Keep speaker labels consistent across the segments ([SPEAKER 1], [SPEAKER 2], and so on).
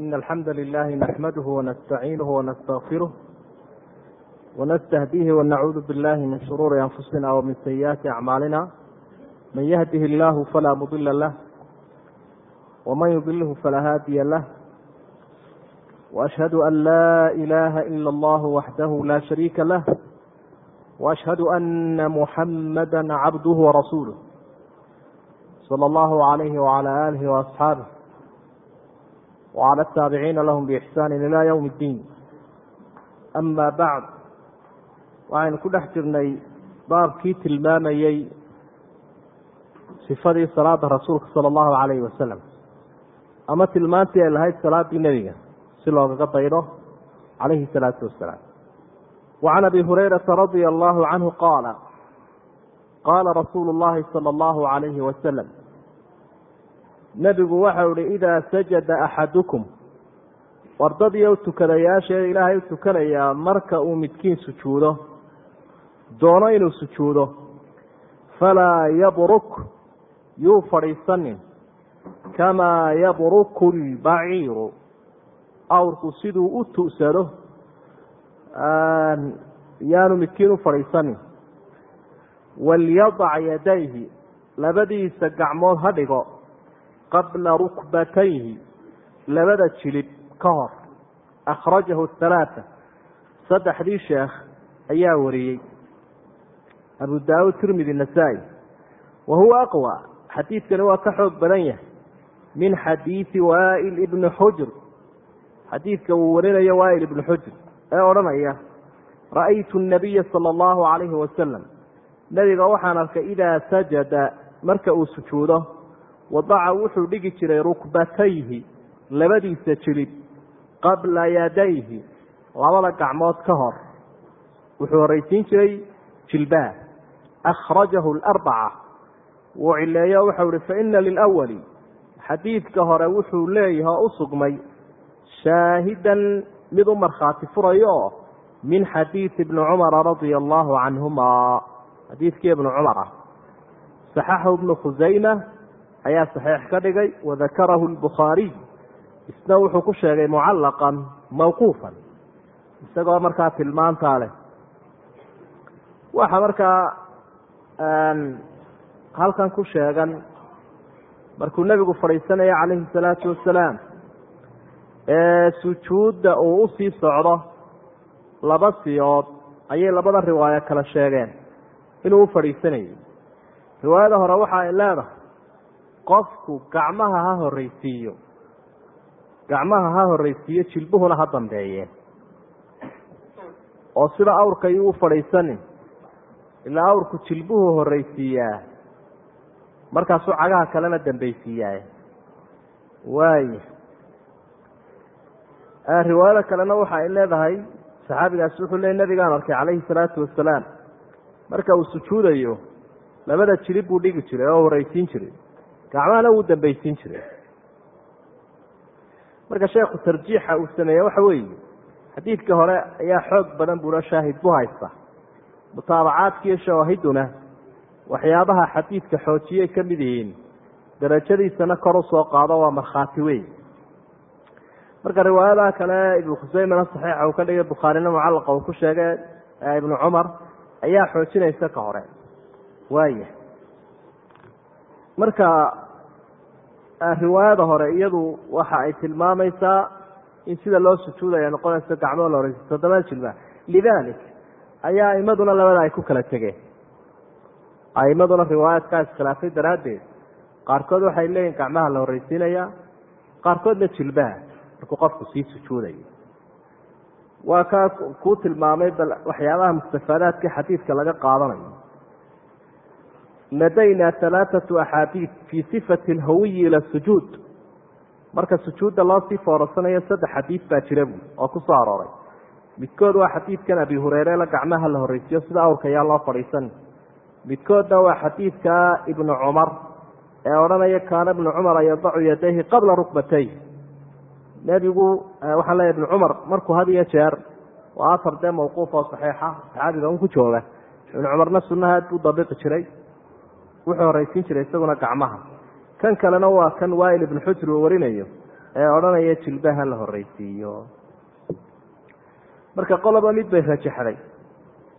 [SPEAKER 1] إن الحمد لله نحمده ونستعينه ونستغفره ونستهديه ونعوذ بالله من شرور أنفسنا ومن سيئات أعمالنا من يهده الله فلا مضل له ومن يضله فلا هادي له وأشهد أن لا إله إلا الله وحده لا شريك له وأشهد أن محمدا عبده ورسوله صلى الله عليه وعلى آله وأصحابه وعلى التابعين لهم بإحسان إلى يوم الدين أما بعد waxaynu ku dhex jirnay baabkii tilmaamayey sifadii salaada rasuulka sala allahu calayhi wasalam ama tilmaantii ay lahayd salaadii nebiga si loogaga daydo calayhi salaatu wasalaam wa can abi hurayrata radia allahu canhu qaala qaala rasuulu llahi sala allahu calayhi wasalam nebigu waxau ihi idaa sajada axadukum wardadiiyo tukadayaasheeda ilaahay u tukanayaa marka uu midkiin sujuudo doono inuu sujuudo. Falaa yabruk yuu fadhiisanin. Kamaa yabruku lbaciiru awrku siduu u tu'sado yaanu midkiin u fadhiisanin. Walyadac yadayhi labadiisa gacmood ha dhigo qabla rukbatayhi labada jilib ka hor. Akhrajahu halaata saddexdii sheekh ayaa wariyey. Abu daawud tirmidi nasaa-i. Wa huwa aqwa. Xadiidkani waa ka xoog badan yahay. Min xadiidi waail ibni xujr xadiidka uu warinayo waail ibni xujr ee odhanaya ra'aytu nabiya sala allahu calayhi wasalam nebiga waxaan arkay idaa sajada marka uu sujuudo wadaca wuxuu dhigi jiray rukbatayhi labadiisa jilib qabla yadayhi labada gacmood ka hor wuxuu horraysiin jiray jilbaha akhrajahu alarbaca wuu cileeyo waxau ihi faina lilawali xadiidka hore wuxuu leeyahay oo u sugmay shaahidan mid u markhaati furayo min xadiidi ibni cumara radia allahu canhuma xadiidkii ibnu cumar ah saxaxahu ibnu khusayma ayaa saxiix ka dhigay wadakarahu lbukhaariy isna wuxuu ku sheegay mucallaqan mawquufan isagoo markaa tilmaantaa leh. Waxa markaa halkan ku sheegan markuu nebigu fadhiisanaya calayhi salaatu wasalaam ee sujuudda uu u sii socdo laba siyood ayay labada riwaayo kala sheegeen inuu u fadhiisanayay. Riwaayada hore waxa ay leedahay qofku gacmaha ha horreysiiyo gacmaha ha horreysiiyo jilbuhuna ha dambeeyeen oo sida awrka u fadhiisanin ilaa awrku jilbuhu horreysiiyaa markaasuu cagaha kalena dambeysiiyaa waaya riwaayada kalena waxa ay leedahay saxaabigaasi wuxuu leey nabigaan arkay calayhi salaatu wasalaam marka uu sujuudayo labada jilib buu dhigi jiray oo horreysiin jiray gacmahana wuu dambeysiin jiray. Marka sheekhu tarjiixa uu sameeye waxa weeye xadiidka hore ayaa xoog badan buuna shaahid bu haysta. Mutaabacaadkiiyo shawaahiduna waxyaabaha xadiidka xoojiyay ka mid yihiin darajadiisana kor u soo qaado waa markhaati weyn. Marka riwaayadaha kale ibnu khuseymana saxiixa uu ka dhigay bukhaarina mucallaqa uu ku sheegay ibnu cumar ayaa xoojinaysa ka hore. Waaya marka riwaayada hore iyadu waxa ay tilmaamaysaa in sida loo sujuudaya noqonayso gacmoo la horeysa toddobaad jilba lidalik ayaa aimaduna labada ay ku kala tegeen. Aimaduna riwaayaadkaa iskhilaafay daraaddeed. Qaarkood waxay leeyihiin gacmaha la horreysiinaya qaarkoodna jilbaha markuu qofku sii sujuudayo. Waa kaa kuu tilmaamay bal waxyaabaha mustafaadaadka xadiidka laga qaadanayo ladayna halaathatu axaadiid fii sifati alhawiyi ila sujuud marka sujuudda loo sii foorasanayo saddex xadiid baa jira buui oo ku soo arooray midkood waa xadiidkan abi hureyre la gacmaha la horreysiyo sida awrka ayaa loo fadhiisan midkoodna waa xadiidka ibnu cumar ee odhanaya kaana ibnu cumara yadacu yadayhi qabla rukbatay nebigu waxaan leeya ibnu cumar markuu had iyo jeer waa afar dee mawquuf oo saxiixa saxaabiga un ku jooga ibnu cumarna sunnaha aad buu dabiqi jiray wuxuu horraysiin jiray isaguna gacmaha. Kan kalena waa kan waail ibnu xujr uu warinayo ee odhanaya jilbaha la horreysiiyo. Marka qoloba mid bay rajaxday.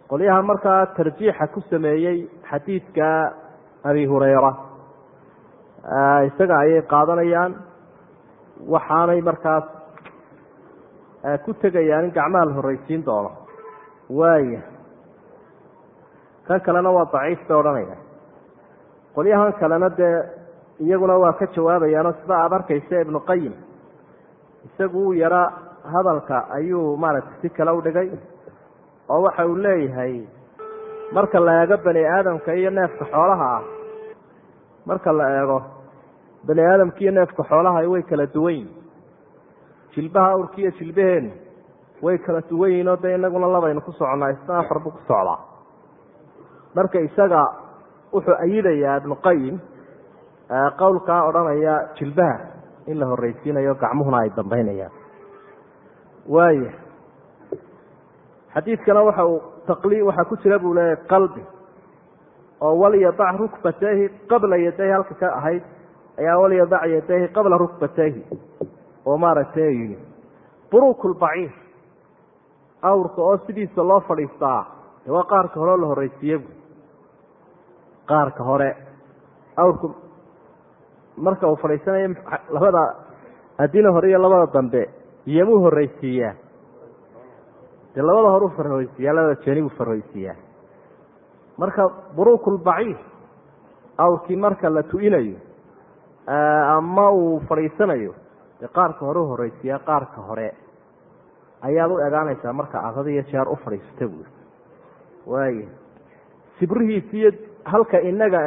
[SPEAKER 1] Qolyaha markaa tarjiixa ku sameeyey xadiidka abi hureyra isaga ayay qaadanayaan waxaanay markaas ku tegayaan in gacmaha la horreysiin doono. Waaya kan kalena waa daciif bay odhanaya qolyahan kalena dee iyaguna waa ka jawaabayaanoo sida aada arkaysa ibnu qayim isagu uu yara hadalka ayuu maaragtay si kale u dhigay oo waxa uu leeyahay marka la eego bani aadamka iyo neefka xoolaha ah marka la eego bani aadamka iyo neefka xoolaha way kala duwan yihiin jilbaha awrka iyo way kala duwan yihiin oo dee inaguna labaynu ku soconnaa isna afar buu ku socdaa. Marka isaga wuxuu ayidayaa ibnu qayim qowlkaa odhanaya jilbaha in la horreysiinayo gacmuhuna ay dambeynayaan waaya xadiidkana waxa uu taqli waxaa ku jira buu leeyahy qalbi oo walyadac rukbatayhi qabla yadayhi halka ka ahayd ayaa walyadac yadayhi qabla rukbatayhi oo maaragtay yidhi buruuk lbaciir awrka oo sidiisa loo fadhiistaa waa qaarka hore oo la horreysiiye bu qaarka hore. Awrku marka uu fadhiisanayo labada adina hore iyo labada dambe iyomuu horreysiiyaa dee labada hore u farhoreysiiyaa labada jeeni buu farhoreysiiyaa marka buruukulbaciir awrkii marka la tu'inayo ama uu fadhiisanayo dee qaarka hore u horreysiiyaa qaarka hore. Ayaad u egaanaysaa marka aad had iyo jeer u fadhiisata buuri waaya sibrihiisi iyo halka inaga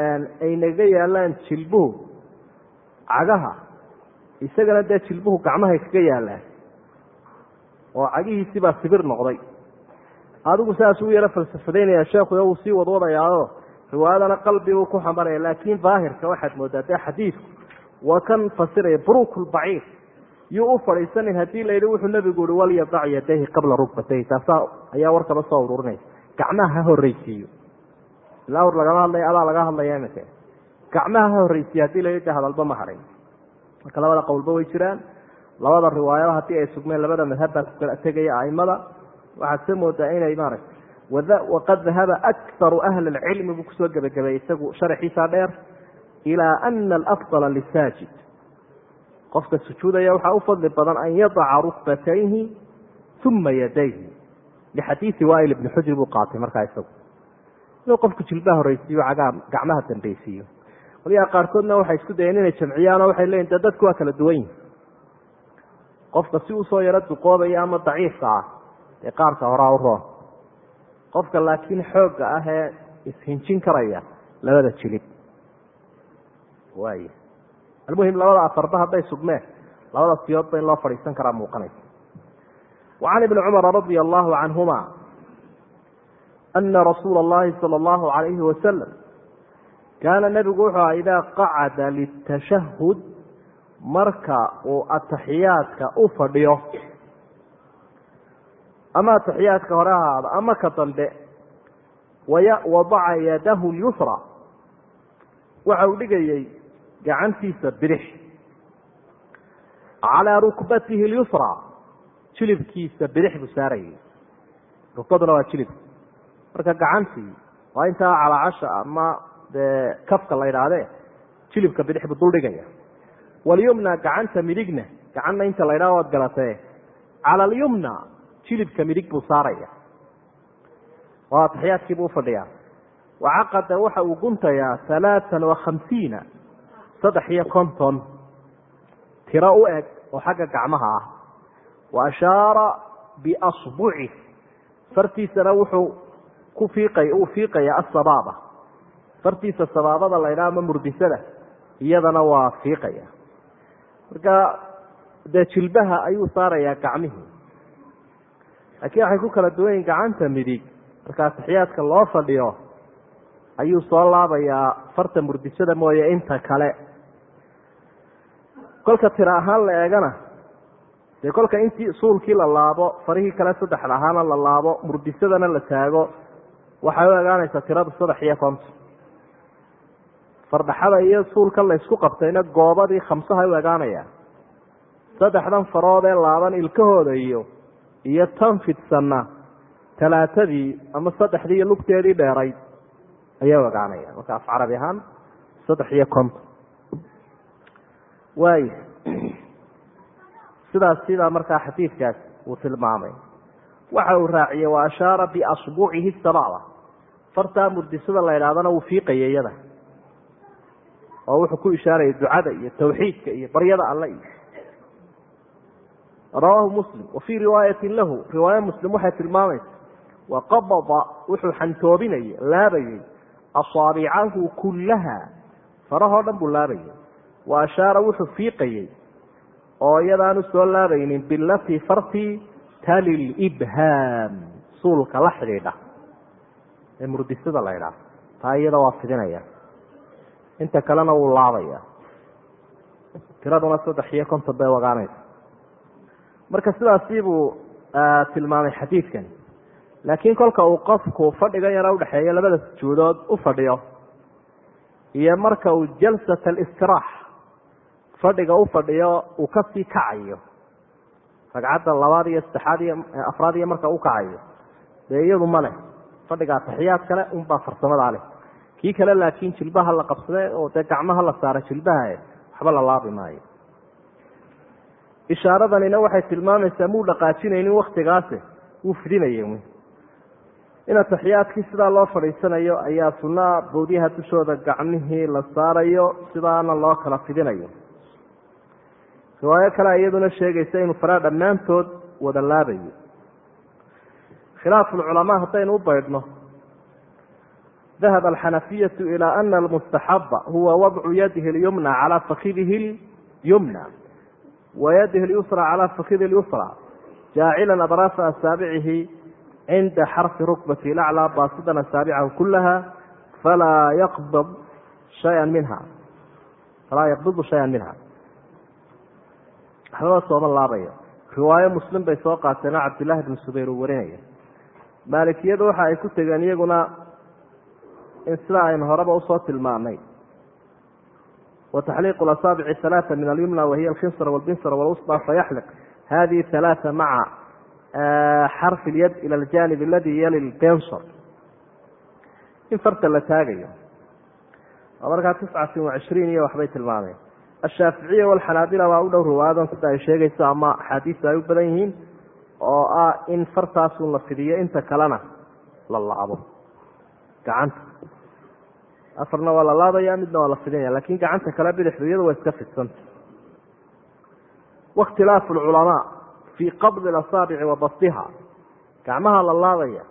[SPEAKER 1] ay naga yaalaan jilbuhu cagaha isagana dee jilbuhu gacmahay kaga yaalaan oo cagihiisi baa sibir noqday. Adigu saas uu yaro falsafadaynaya sheekhu uu sii wadwadayaao riwaayadana qalbi buu ku xambaraya laakiin daahirka waxaad moodaa dee xadiidku waa kan fasiraya buruukulbaciir yuu u fadhiisanin haddii la yidhi wuxuu nebigu yihi walyadac yadayhi qabla rugbatayhi taasaa ayaa warkaba soo ururinaysa. Gacmaha ha horreysiiyo ila awr lagama hadlaya adaa laga hadlaya imika gacmaha ha horreysiiyo haddii la yidhi hadalba ma hadhin marka labada qowlba way jiraan. Labada riwaayado haddii ay sugmeen labada madhabbaa ku kala tegaya aimada waxaad se moodaa inay maaragtay waqad dahaba akharu ahli lcilmi buu ku soo gebagabeeyey isagu sharaxiisa dheer ilaa ana alafdala lisaajid qofka sujuudaya waxaa u fadli badan an yadaca rukbatayhi uma yadayhi. Lixadiisi waail ibni xujri buu qaatay markaa isagu inuu qofku jilbaha horreysiiyo cagaa gacmaha dambeysiiyo qolyaha qaarkoodna waxay isku dayeen inay jamciyaanoo waxay leeyiin de dadku waa kala duwan yihiin qofka si u soo yaro duqoobaya ama daciifka ah dee qaarka horaa u roon. Qofka laakiin xoogga ah ee ishinjin karaya labada jilib waay almuhim labada afarba hadday sugmeen labada siyoodba in loo fadhiisan karaa muuqanaysa. Wacan ibni cumara radia allahu canhuma ana rasuula allahi sala allahu alayhi wasalam kaana nebigu wuxuu aha idaa qacada litashahud marka uu ataxiyaadka u fadhiyo ama ataxiyaadka hore ahaado ama ka dambe wadaca yadahu lyusra waxa uu dhigayey gacantiisa bidix calaa rukbatihi lyusra jilibkiisa bidix buu saarayay rukbaduna waa jilibka marka gacantii waa intaa calaacasha ama dee kafka la idhaahdee jilibka bidix buu duldhigaya walyumna gacanta midigna gacanna inta la ydhahdo waad galatee. Cala jilibka midig buu saaraya. Oo ataxiyaadkii buu ufadhiyaa wacaqada waxa uu guntayaa halaatan wa khamsiina saddex iyo konton tiro u eg oo xagga gacmaha ah. Wa ashaara biasbucih fartiisana wuxuu ku fiiqay uu fiiqaya asabaaba fartiisa sabaabada la ydhaha ama murdisada iyadana waa fiiqaya. Marka dee jilbaha ayuu saarayaa gacmihii laakiin waxay ku kala duwan yihiin gacanta midig. Marka ataxiyaadka loo fadhiyo ayuu soo laabayaa farta murdisada mooye inta kale. Kolka tiro ahaan la eegana dee kolka intii suulkii la laabo farihii kale saddexda ahaana la laabo murdisadana la taago waxay u egaanaysaa tirada saddex iyo konton. Fardhaxada iyo suulka la ysku qabtayna goobadii khamsaha u egaanayaan saddexdan farood ee laaban ilkahooda iyo iyo tan fidsanna talaatadii ama saddexdii iyo lugteedii dheerayd ayay ogaanaya marka af carabi ahaan saddex iyo konton. Waay sidaas sidaa markaa xadiidkaas uu tilmaamay. Waxa uu raaciyey wa ashaara biasbuucihi sabacda fartaa murdisada la idhahdana wuu fiiqaya iyada. Oo wuxuu ku ishaaraya ducada iyo tawxiidka iyo baryada alle iyo. Rawaahu muslim wa fii riwaayatin lahu riwaaya muslim waxay tilmaamaysa waqabada wuxuu xantoobinayay laabayay asaabicahu kullaha farahoo dhan buu laabayay wa ashaara wuxuu fiiqayey oo iyadaanu soo laabaynin bilatii fartii tali libhaam suulka la xidhiidha ee murdisada la ydhaah taa iyada waa fidinaya inta kalena wuu laabaya. Tiraduna saddex iyo konton bay ogaanaysa marka sidaasi buu tilmaamay xadiidkan. Laakiin kolka uu qofku fadhiga yara udhexeeyo labada sujuudood u fadhiyo iyo marka uu jalsat alistiraax fadhiga u fadhiyo uu ka sii kacayo. Ragcadda labaad iyo saddexaad iyo afraad iyo marka u kacayo. Dee iyadu ma leh fadhiga ataxiyaad kale unbaa farsamadaa leh. Kii kale laakiin jilbaha la qabsade oo dee gacmaha la saara jilbaha waxba la laabi maayo. Ishaaradanina waxay tilmaamaysaa muu dhaqaajinaynin waktigaase wuu fidinaya in ataxiyaadkii sidaa loo fadhiisanayo ayaa sunaa boodyaha dushooda gacmihii la saarayo sidaana loo kala fidinayo. Riwaayo kale iyaduna sheegaysa inuu faraa dhammaantood wada laabayo khilaafu lculamaa haddaynu u baydhno dahaba alxanafiyatu ilaa ana almustaxaba huwa wadcu yadihi lyumna calaa fakidihi lyumna wa yadihi lyusra calaa fakidi lyusra jaacilan adraafa asaabicihi cinda xarfi rukbati laclaa baasidan asaabicahu kulaha falaa yaqbid shaya minha falaa yaqbidu shayan minha waxbaba sooma laabayo riwaayo muslim bay soo qaateen oo cabdillahi bnu subayr uu warinaya maalikiyadu waxa ay ku tegeen iyaguna in sidaa aynu horeba u soo tilmaanay. Wa taxliiqu asaabici halaaa min alyumna wahiya alkinsra walbinsra walwusba fayaxliq. Hadihi halaaa maca xarfi lyad ila aljanib aladi yali lbinsr in farta la taagayo. Oo markaa tiscatin wacishriin iyo waxbay tilmaameen. Ashaaficiya walxanaabila waa u dhow riwaayadan sida ay sheegayso ama axaadiista ay u badan yihiin oo ah in fartaasun la fidiyo inta kalena la laabo. Gacanta. Afarna waa la laabaya midna waa la fidinaya laakiin gacanta kale bidixdu iyadu waa iska fidsanta wakhtilaafu lculamaa fii qabdi asaabici wa basdiha. Gacmaha la laabaya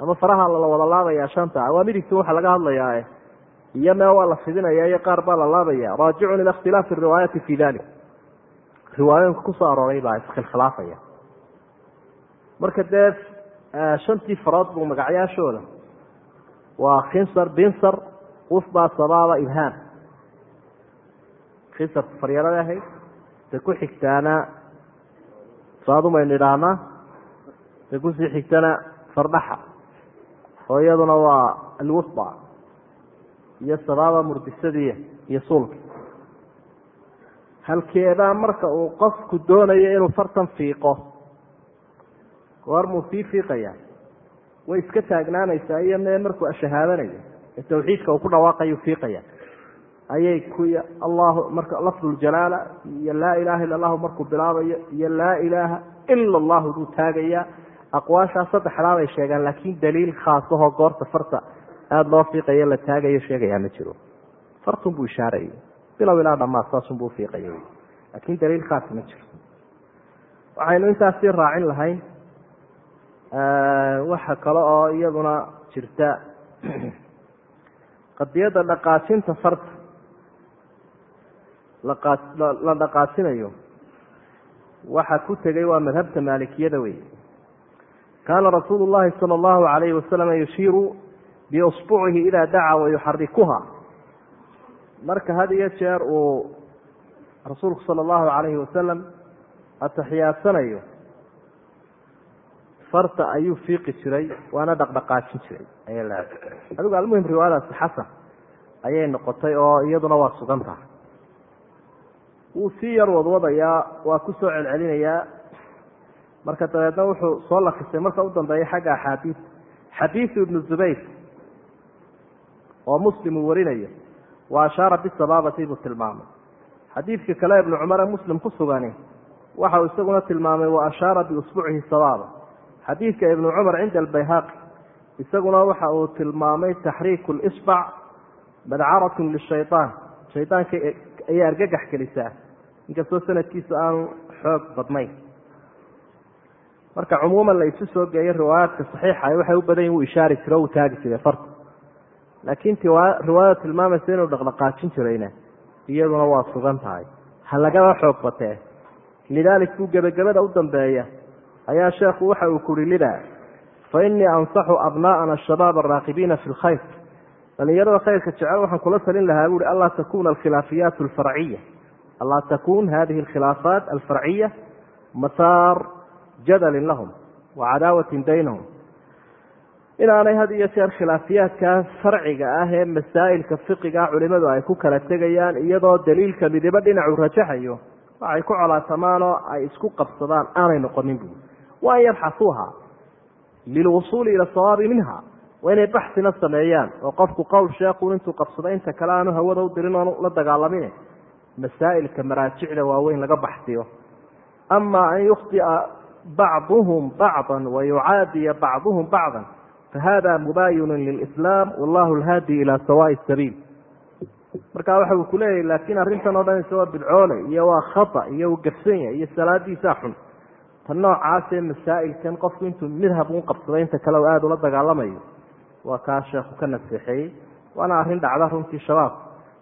[SPEAKER 1] ama faraha la wada laabaya shanta waa midigta waxa laga hadlayaa iyo mee waa la fidinaya iyo qaar baa la laabaya raajicun ila ikhtilaafi riwaayaati fi dalik riwaayooyinka ku soo arooray baa iskhilkhilaafaya marka dee shantii farood buu magacyaashooda waa khinsar binsar wusda sabaaba ibhaam khinsarku faryarada ahayd ta ku xigtaana saadumaynu idhaahnaa ta ku sii xigtana fardhaxa oo iyaduna waa alwusda iyo sabaaba murdisadiiya iyo suulka. Halkeedaa marka uu qofku doonayo inuu fartan fiiqo goormuu sii fiiqaya. Way iska taagnaanaysaa iyo mee markuu shahaadanayo ee tawxiidka uu ku dhawaaqayu fiiqaya. Ayay ku allahu marka lafduljalaala iyo laa ilaha illa allahu markuu bilaabayo iyo laa ilaaha ila allahu buu taagayaa aqwaashaa saddexdaa bay sheegaan laakiin daliil khaasahoo goorta farta aada loo fiiqayo la taagayo sheegayaa ma jiro. Fartun buu ishaarayay. Bilow ilaa dhamaad saasunbuu ufiiqaya laakiin daliil khaas ma jiro. Waxaynu intaasii raacin lahayn waxa kale oo iyaduna jirta qadiyadda dhaqaajinta farta la dhaqaajinayo waxa ku tegay waa madhabta maalikiyada wey kaana rasuulu llahi sala allahu alayhi wasalam yushiiru biusbucihi idaa dacaa wayuxarikuha marka had iyo jeer uu rasuulku sala allahu alayhi wasalam atixiyaadsanayo farta ayuu fiiqi jiray waana dhaqdhaqaajin jiray. Leedahay. Adigu almuhim riwaayadaasi xasan ayay noqotay oo iyaduna waa sugan tahay. Wuu sii yar wadwadayaa waa ku soo celcelinayaa marka dabeedna wuxuu soo lakisay. Marka u dambeeya xagga axaadiid xadiidu ibnu zubayr oo muslim uu warinayo wa ashaara bisabaabati buu tilmaamay. Xadiidka kale ibnu cumar ee muslim ku sugani waxa uu isaguna tilmaamay wa ashaara biusbucihi sabaaba xadiidka ibnu cumar cinda albayhaqi isaguna waxa uu tilmaamay taxriiku lisbac madcaratun lishayaan shaydaanka ayay argagax gelisaa inkastoo sanadkiisa aanu xoog badnayn. Marka cumuuman la isu soo geeyo riwaayaadka saxiixa waxay u badan yihiin wuu ishaari jire o uu taagi jiray farta laakiin riwaayada tilmaamaysa inuu dhaqdhaqaajin jirayna iyaduna waa sugan tahay. Ha lagaba xoog batee. Lidaalik buu gebagabada u dambeeya ayaa sheekhu waxa uu kuhi lidaa fa innii ansaxu abnaa'ana ashabaab araaqibiina fi lkhayr dhalinyarada khayrka jecel waxaan kula talin lahaa buuhi anlaa takuna alkhilaafiyaat alfarciya anlaa takun hadihi alkhilaafaat alfarciya masaar jadalin lahum wa cadaawatin baynahum. Inaanay had iyo jeer khilaafiyaadkaa farciga ah ee masaa'ilka fiqiga culimadu ay ku kala tegayaan iyadoo daliilka midibo dhinacu rajaxayo waxay ku colaatamaan oo ay isku qabsadaan aanay noqonin buui waan yabxasuuha lilwusuuli ila sawaabi minha waa inay baxsina sameeyaan oo qofku qowl sheekhu intuu qabsado inta kale aanu hawada u dirin oonu la dagaalamin masaa'ilka maraajicda waaweyn laga baxsiyo ama an yukhtia bacduhum bacda wayucaadiya bacduhum bacda fahada mubaayinun lilislaam wallahu lhaadi ila sawaai sabiil marka waxa uu kuleeyahy laakiin arrintan o dhan isagoo bidcoole iyo waa khata iyo uu gafsanya iyo salaadiisaa xun tan noocaasee masaa'ilkan qofku intuu midhab u qabsado inta kale u aada ula dagaalamayo. Waa kaa sheekhu ka naseexeeyey waana arrin dhacda runtii shabaab.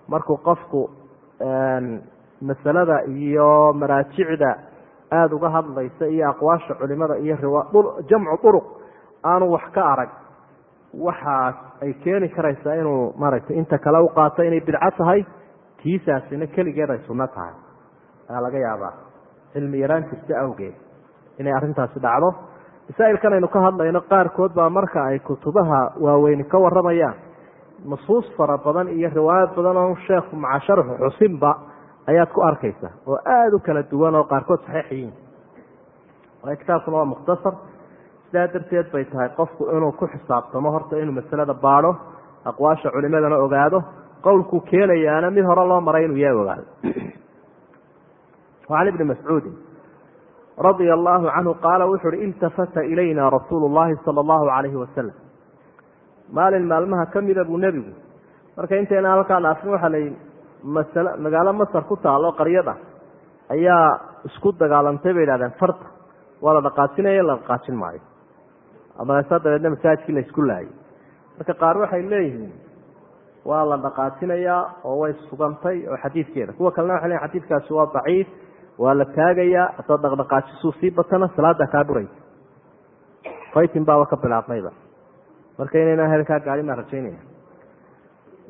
[SPEAKER 1] Markuu qofku masalada iyo maraajicda aada uga hadlaysa iyo aqwaasha culimada iyo jamcu duruq aanu wax ka arag waxaas ay keeni karaysaa inuu maaragtay inta kale u qaato inay bidco tahay tiisaasina keligeed ay sunno tahay. Ayaa laga yaabaa. Cilmi yaraan jirta awgeed inay arrintaasi dhacdo. Masaa'ilkan aynu ka hadlayno qaarkood baa marka ay kutubaha waaweyni ka waramayaan nusuus fara badan iyo riwaayad badan oo sheekhu maca sharxu xusinba ayaad ku arkaysa oo aada u kala duwan oo qaarkood saxiix yihiin. Waayo kitaabkuna waa mukhtasar. Sidaa darteed bay tahay qofku inuu ku xisaabtamo horta inuu masalada baadho aqwaasha culimadana ogaado. Qowlkuu keenayaana mid hore loo maray inuu yaa ogaado can ibni mascuudin radia allahu canhu qaala wuxu uhi iltafata ilayna rasuulu llahi sala allahu calayhi wasalam maalin maalmaha ka mida buu nebigu marka intayna halkaa dhaafin waxaa la yidhi masale magaalo masar ku taalo qaryad ah ayaa isku dagaalantay bay idhahdeen farta waa la dhaqaajinaya la dhaqaajin maayo. Markaasa dabeedna masaajidkii la isku laayay. Marka qaar waxay leeyihiin waa la dhaqaajinayaa oo way sugantay oo xadiidkeeda kuwa kalena waxay leeyihiin xadiidkaasi waa daciif waa la taagayaa haddaad dhaqdhaqaajisuu sii batana salaada kaa dhuraysa faytin baaba ka bilaabmayba marka inaynaa heelkaa gaarin baan rajaynaya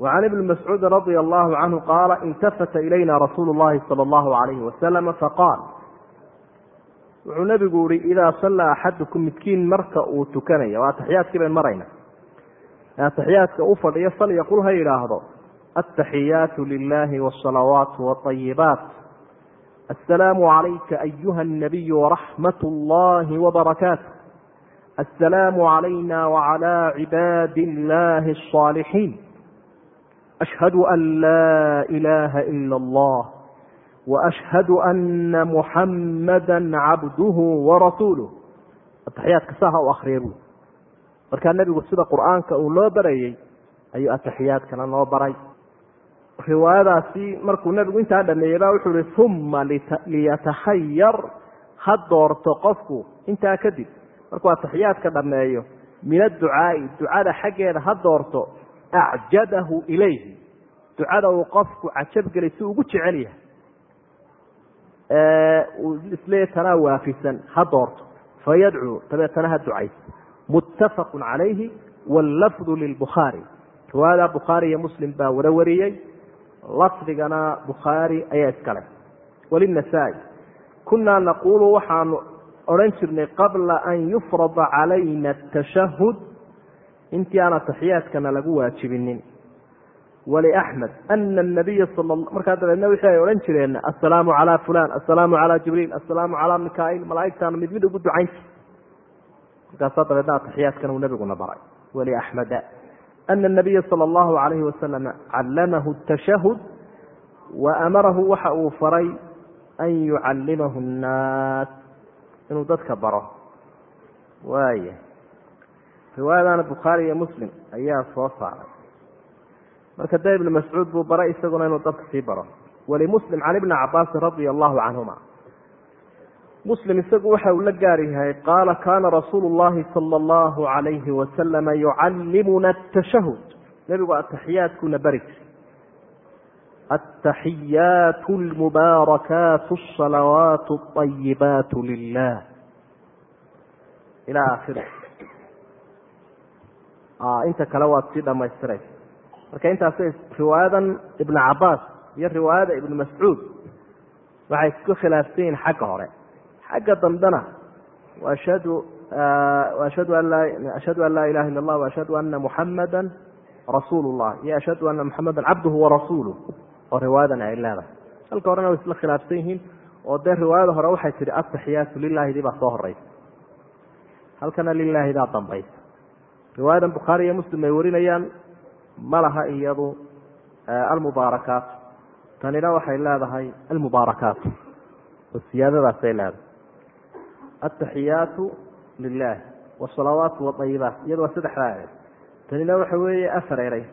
[SPEAKER 1] wacan ibni mascuudi radia allahu canhu qaala intafata ilayna rasuulu llahi sala allahu alayhi wasalama faqaal wuxuu nebigu ihi idaa sallaa axadukum midkiin marka uu tukanayo waa ataxiyaadkii bayn marayna. Ataxiyaadka u fadhiyo falyaqul ha yidhaahdo ataxiyaatu lilaahi waasalawaatu waayibaat السلام عليka أيهa النبي ورحمة اللhi وبركاته السلام علينا وعلى عباad اللh الصالحين أشhهd أn lا إلaha إلا الله وأشhهd أنa محamdا cabdه وrasuuله ataxiyaadka saha u akriya bu markaa nebigu sida qur'aanka uu loo barayey ayuu ataxiyaadkana noo baray riwaayadaasi markuu nebigu intaa dhameeyey ba wuxuu ihi uma liyatakhayar ha doorto qofku intaa kadib. Markuu ataxiyaadka dhameeyo min adducaa'i ducada xaggeeda ha doorto acjadahu ilayhi. Ducada uu qofku cajabgelay si ugu jecel yahay. Tanaa waafisan ha doorto. Fayadcuu dabeetana ha ducayso. Muttafaqu calayhi wallafdu lilbukhaari. Riwaayada bukhaari iyo muslim baa wada wariyey lafdigana bukhaari ayaa iskale walinasaa-i kunaa naquulu waxaanu odhan jirnay qabla an yufrada calayna atashahud intii aan ataxiyaadkana lagu waajibinin. Waliaxmed ana nabiya markaa dabeedna wixii ay odhan jireen assalaamu calaa fulan assalaamu calaa jibriil assalaamu calaa mikaail malaaigtaanu mid mid ugu ducaynti markaasaa dabeedna ataxiyaadkan uu nabiguna baray. Waliaxmeda ana nabiya sala allahu alayhi wasalam callamahu tashahud wa amarahu waxa uu faray an yucallimahu nnaas inuu dadka baro waaya riwaayadana bukhaari iyo muslim ayaa soo saaray marka dee ibnu mascuud buu baray isaguna inuu dadka sii baro walimuslim can ibni cabaasin radia allahu canhuma muslim isagu waxa uu la gaar yahay qaala kaana rasuulu llahi sala allahu alayhi wasalama yucallimuna atashahud nebigu ataxiyaadkuna bari. Jiray ataxiyaatu almubaarakaatu asalawaatu alayibaatu lilah ilaa aakhiri inta kale waad sii dhamaystiraysa marka intaasay riwaayadan ibnu cabaas iyo riwaayada ibnu mascuud waxay isku khilaafsan yihiin xagga hore xagga dambena. Ashhadu ashhadu an laa ashhadu ilaha illa allah waashhadu ana muxamada rasuulu llah iyo ashhadu ana muxamadan cabduhu warasuuluh oo riwaayadan ay leedahay. Halka horena way isla khilaafsan yihiin. Oo dee riwaayada hore waxay tihi ataxiyaatu lilaahidii baa soo horeysa halkana lilaahidaa dambaysa riwaayadan bukhaari iyo muslim ay warinayaan ma iyadu almubaarakaat. Tanina waxay leedahay almubaarakaat. Oo leedahay ataxiyaatu lilah wasalawaatu waayibaat iyadu waa saddexdaa eray tanina waxa weeye afar eray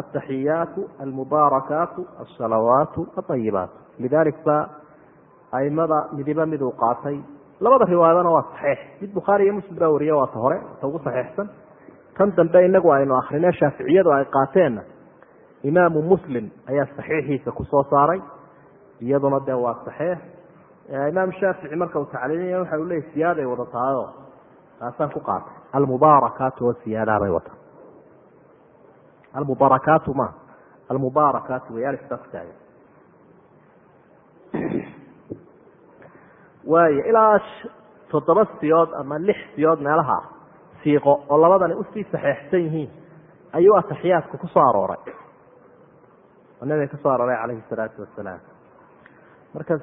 [SPEAKER 1] ataxiyaatu almubaarakaatu asalawaatu aayibaat lidalik ba aimada midiba miduu qaatay labada riwaayadana waa saxiix mid bukhaari iyo muslim baa wariya waa ta hore ta ugu saxiixsan tan dambe inagu aynu akrinee shaaficiyadu ay qaateenna imaamu muslim ayaa saxiixiisa ku soo saaray iyaduna dee waa saxiix imaam shaafici marka uu tacliilinaya waxa uu leeyay siyaaday wada tahayo taasaan ku qaatay. Almubaarakaatu oo siyaadaha bay wataa almubarakaatu ma? Almubaarakaatu way taagan waayo ilaa toddoba siyood ama lix siyood meelaha siiqo oo labadani u sii saxeexsan yihiin ayuu ataxiyaadku ku soo arooray. Oo nabiga ka soo arooray calayhi salaatu wasalaam marka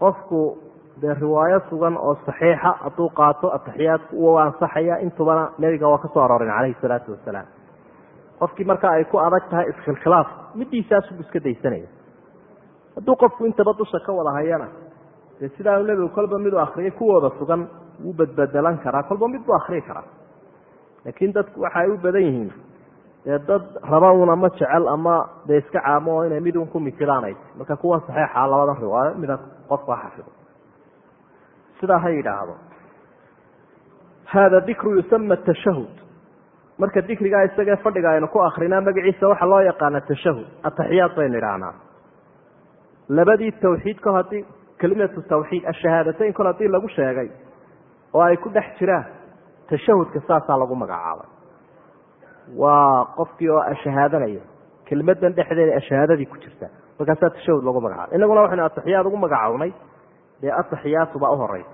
[SPEAKER 1] qofku dee riwaayo sugan oo saxiixa hadduu qaato ataxiyaadku u ansaxaya intubana nebiga waa ka soo arooren calayhi salaatu wasalaam. Qofkii marka ay ku adag tahay iskhilkhilaaf midiisaasubu iska daysanaya. Hadduu qofku intaba dusha ka wada hayana dee sidaa nebigu kolba miduu akriyay kuwooda sugan wuu badbedelan karaa kolba mid buu akriyi karaa. Laakiin dadku waxa ay u badan yihiin dee dad raba un ama jecel ama dee iska caamo oo inay mid un ku mikilaanay marka kuwan saxiixa labadan riwaayo mida qofku ha xafido. Sidaa ha yidhaahdo hada dikru yusama tashahud marka dikrigaa isagee fadhiga aynu ku akrinaa magaciisa waxaa loo yaqaana tashahud ataxiyaad baynu idhaahnaa labadii tawxiid kol haddii kelimatu tawxiid ashahaadateyn kol haddii lagu sheegay oo ay ku dhex jiraan tashahudka saasaa lagu magacaabay waa qofkii oo ashahaadanaya kelmadan dhexdeeda ashahaadadii ku jirta. Markaasaa tashahud lagu magacaabay. Inaguna waxaynu ataxiyaad ugu magacaabnay. Dee ataxiyaatubaa uhoreysa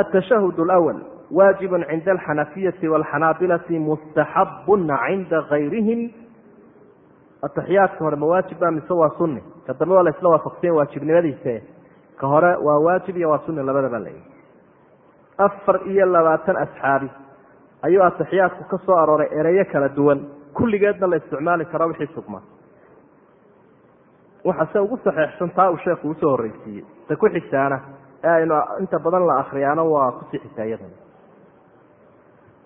[SPEAKER 1] atashahud lwal waajibun cinda alxanafiyati walxanaabilati mustaxabuna cinda gayrihim ataxiyaadka hore ma waajib ba mise waa sunni? Ka dambe waa la isla waafaqsanya waajibnimadiise ka hore waa waajib iyo waa sunni labadaba la afar iyo labaatan asxaabi ayuu ataxiyaadku ka soo arooray ereyo kala duwan. Kulligeedna la isticmaali karo wixii sugma. Waxase ugu saxeexsan taa uu sheekhu u soo horreysiiyey ta ku xigtaana ee aynu inta badan la akriyaana waa ku sii xigtaa iyadana.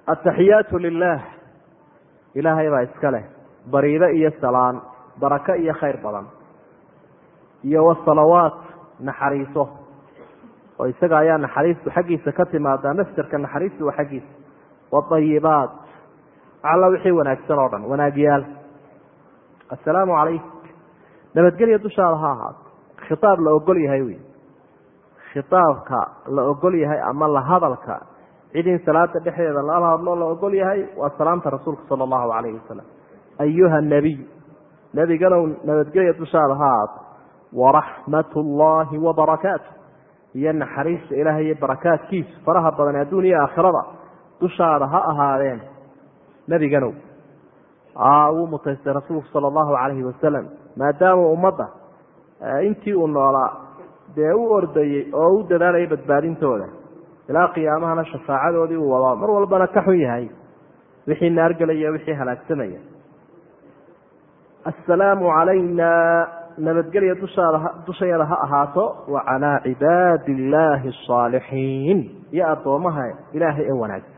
[SPEAKER 1] Ataxiyaatu lilah ilaahay baa iska leh. Bariido iyo salaan barako iyo khayr badan. Iyo wasalawaat naxariiso. Oo isaga ayaa naxariistu xaggiisa ka timaadaa masjarka naxariistu waa xaggiisa waayibaat alla wixii wanaagsan oo dhan wanaagyaal assalaamu calayk nabadgelya dushaada ha ahaato khitaab la ogol yahay wey khitaabka la ogol yahay ama la hadalka cid in salaada dhexdeeda lala hadlo la ogol yahay waa salaamta rasuulka sala allahu calayhi wasalam ayuha nabiy nebiganow nabadgelya dushaada ha ahaato waraxmat ullaahi wabarakaatu iyo naxariista ilaahay iyo barakaadkiisu faraha badan adduun iyo aakhirada dushaada ha ahaadeen. Nebiganow wuu mutaystay rasuulku sala allahu calayhi wasalam maadaama ummadda intii uu noolaa dee u ordayey oo u dadaalayay badbaadintooda ilaa qiyaamahana shafaacadoodii uu wado mar walbana ka xun yahay. Wixii naargelaya wixii halaagsamaya assalaamu calayna nabadgelya dushayada ha ahaato wa calaa cibaadi illaahi asaalixiin iyo addoomaha ilaahay ee wanaagsan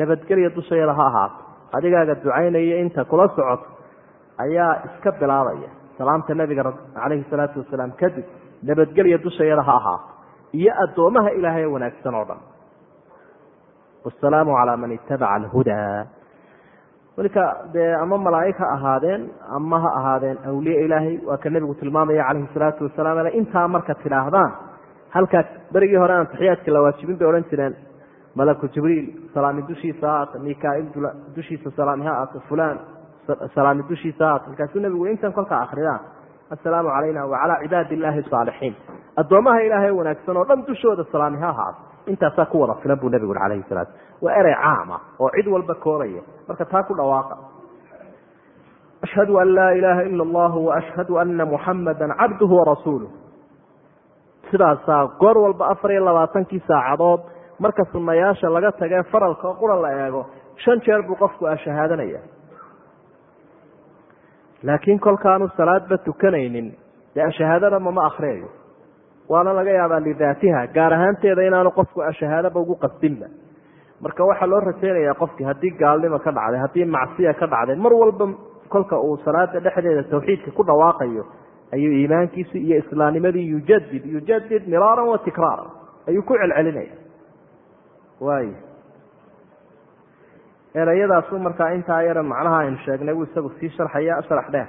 [SPEAKER 1] nabadgelya dushayada ha ahaato adigaaga ducaynaya inta kula socoto ayaa iska bilaabaya. Salaamta nabiga calayhi salaatu wasalaam kadib nabadgelya dushayada ha ahaato iyo addoomaha ilaahay wanaagsan oo dhan. Wasalaamu calaa man itabaca alhudaa marka dee ama malaa'ig ha ahaadeen ama ha ahaadeen awliye ilaahay waa ka nebigu tilmaamaya calayhi salaatu wasalaam intaa marka tidhaahdaan halkaas berigii hore aan taxiyaadka la waajibin bay odhan jireen malaku jibriil salaami dushiisa ha aata mikail dushiisa salaami ha aata fulan salaami dushiisa ha aata markaasuu nebigu intan kolkaa akridaan assalaamu calayna wacalaa cibaadi illaahi asaalixiin addoomaha ilaahay wanaagsan oo dhan dushooda salaami ha ahaato intaasaa ku wada filan buu nebigu ui calayhi salaatu waa erey caama oo cid walba kooraya marka taa ku dhawaaqa. Ashhadu an laa ilaaha ila allahu waashhadu ana muxamada cabduhu warasuuluh sidaasaa goor walba afar iyo labaatankii saacadood marka sunayaasha laga tagee faralka oo qura la eego shan jeer buu qofku ashahaadanaya laakiin kolkaanu salaadba tukanaynin dee ashahaadada mama akriyayo waana laga yaabaa lidaatiha gaar ahaanteeda inaanu qofku ashahaadaba ugu qasdinba marka waxaa loo rajaynayaa qofkii haddii gaalnimo ka dhacday haddii macsiya ka dhacday mar walba kolka uu salaada dhexdeeda tawxiidka ku dhawaaqayo ayuu iimaankiisi iyo islaamnimadii yujadid yujadid miraaran wa tikraaran ayuu ku celcelinaya waay erayadaasu markaa intaa yara macnaha aynu sheegnay buu isagu sii sharxaya sharax dheer.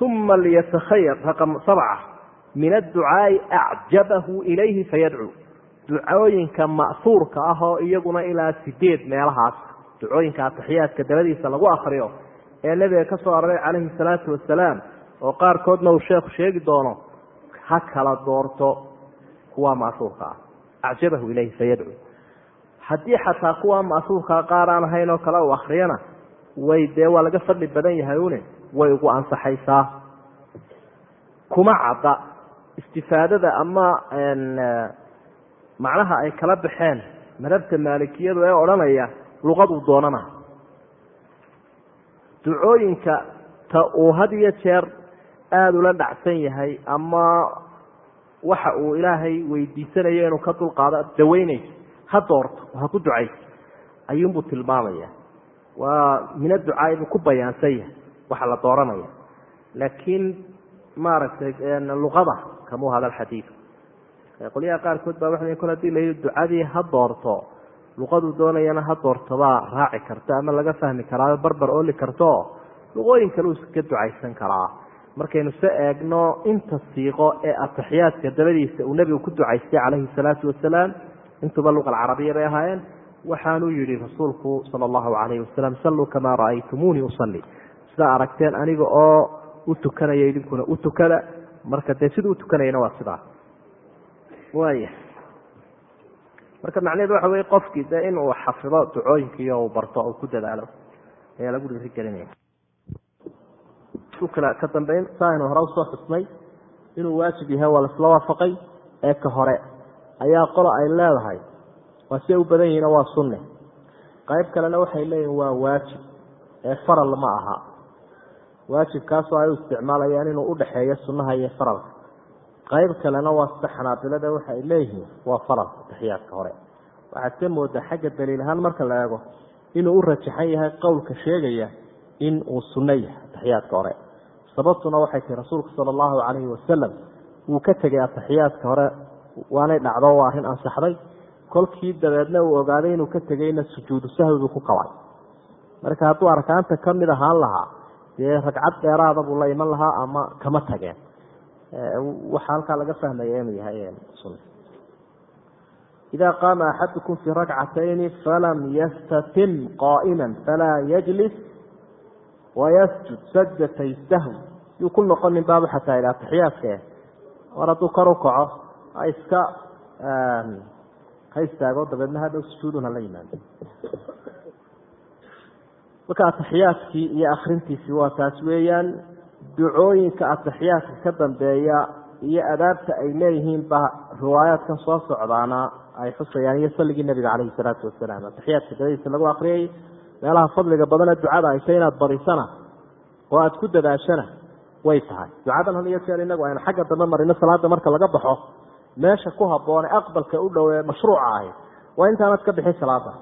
[SPEAKER 1] Uma liyatakhayar raqam sabca min adducaai acjabahu ilayhi fayadcuu ducooyinka ma'huurka ah oo iyaguna ilaa sideed meelahaas ducooyinka ataxiyaadka dabadiisa lagu akriyo ee nebiga ka soo aroray calayhi salaatu wasalaam oo qaarkoodna uu sheekhu sheegi doono ha kala doorto kuwa ma'huurka ah acjabahu ilayhi fayadcuu haddii xataa kuwa ma'huurkaa qaar aan ahayn oo kale uu akriyana way dee waa laga fadli badan yahay une way ugu ansaxaysaa. Kuma cadda istifaadada ama macnaha ay kala baxeen madhabta maalikiyadu ee odhanaya luqaduu doonana. Ducooyinka ta uu had iyo jeer aada ula dhacsan yahay ama waxa uu ilaahay weydiisanayo inuu ka dulqaado daweynayso ha doorto ha ku ducayso. Ayuunbuu tilmaamaya. Waa min adducaai buu ku bayaansan yahay waxa la dooranaya. Laakiin maaragtay luqada kamuu hadal xadiid. Qolyaha qaarkood baa waxa kol haddii la ducadii ha doorto luqaduu doonayana ha doorto baa raaci karta ama laga fahmi karaa barbar oli karto luqooyin kale uu iska ducaysan karaa markaynu se eegno inta siiqo ee ataxiyaadka dabadiisa uu nebigu ku ducaystay calayhi salaatu wasalaam intuba luqa alcarabiya bay ahaayeen waxaanuu yihi rasuulku sala allahu calayhi wasalam salluu kamaa ra'aytumuunii usalli sidaa aragteen aniga oo u tukanaya idinkuna u tukada marka dee siduu utukanayana waa sidaa. Waaya marka macnaheedu waxa weye qofkii dee in uu xafido ducooyinkiiyo uu barto uu ku dadaalo ayaa lagu gelinaya kale ka dambeyn saaynu hore u soo xusnay. Inuu waajib yahay waa laisla waafaqay ee ka hore. Ayaa qola ay leedahay. Waa siday u badan yihiin waa sunne. Qayb kalena waxay leeyihiin waa waajib. Ee faral ma aha. Waajibkaasoo ay u isticmaalayaan inuu udhaxeeyo sunnaha iyo faralka. Qayb kalena waa sida xanaabilada waxa ay leeyihiin waa faralka taxiyaadka hore. Waxaad ka moodaa xagga daliil ahaan marka la eego inuu u rajaxan yahay qowlka sheegaya in uu sunno yahay ataxiyaadka hore sababtuna waxay tahi rasuulku sala allahu calayhi wasalam wuu ka tegay ataxiyaadka hore waanay dhacdo waa arrin ansaxday. Kolkii dabeedna uu ogaaday inuu ka tegeyna sujuudu sahwibuu ku qabay marka hadduu arkaanta ka mid ahaan lahaa dee ragcad dheeraada buu la iman lahaa ama kama tageen? Waxaa halkaa laga fahmaya inuu yahay sun ida qaama axadukum fii rakcatayni falam yastatim qaa'ima falaa yajlis wayasjud sajdatay sahwi yuu ku noqonin baabu xataa ila ataxiyaadka mar hadduu kor u kaco ha iska ha istaago dabeedna hadhow sujuudun hala yimaado marka ataxiyaadkii iyo akrintiisii waa taas weeyaan ducooyinka ataxiyaadka ka dambeeya iyo adaabta ay leeyihiin ba riwaayaadkan soo socdaana ay xusayaan iyo salligii nabiga caleyhi salaatu wasalaam ataxiyaadka dabadiisa lagu akriyay meelaha fadliga badane ducada aysa inaad badisana oo aada ku dadaashana way tahay. Ducadan had iyo jeer inagu aynu xagga dambe marino salaada marka laga baxo meesha ku haboone aqbalka u dhow ee mashruuca ahi waa intaanad ka bixin salaada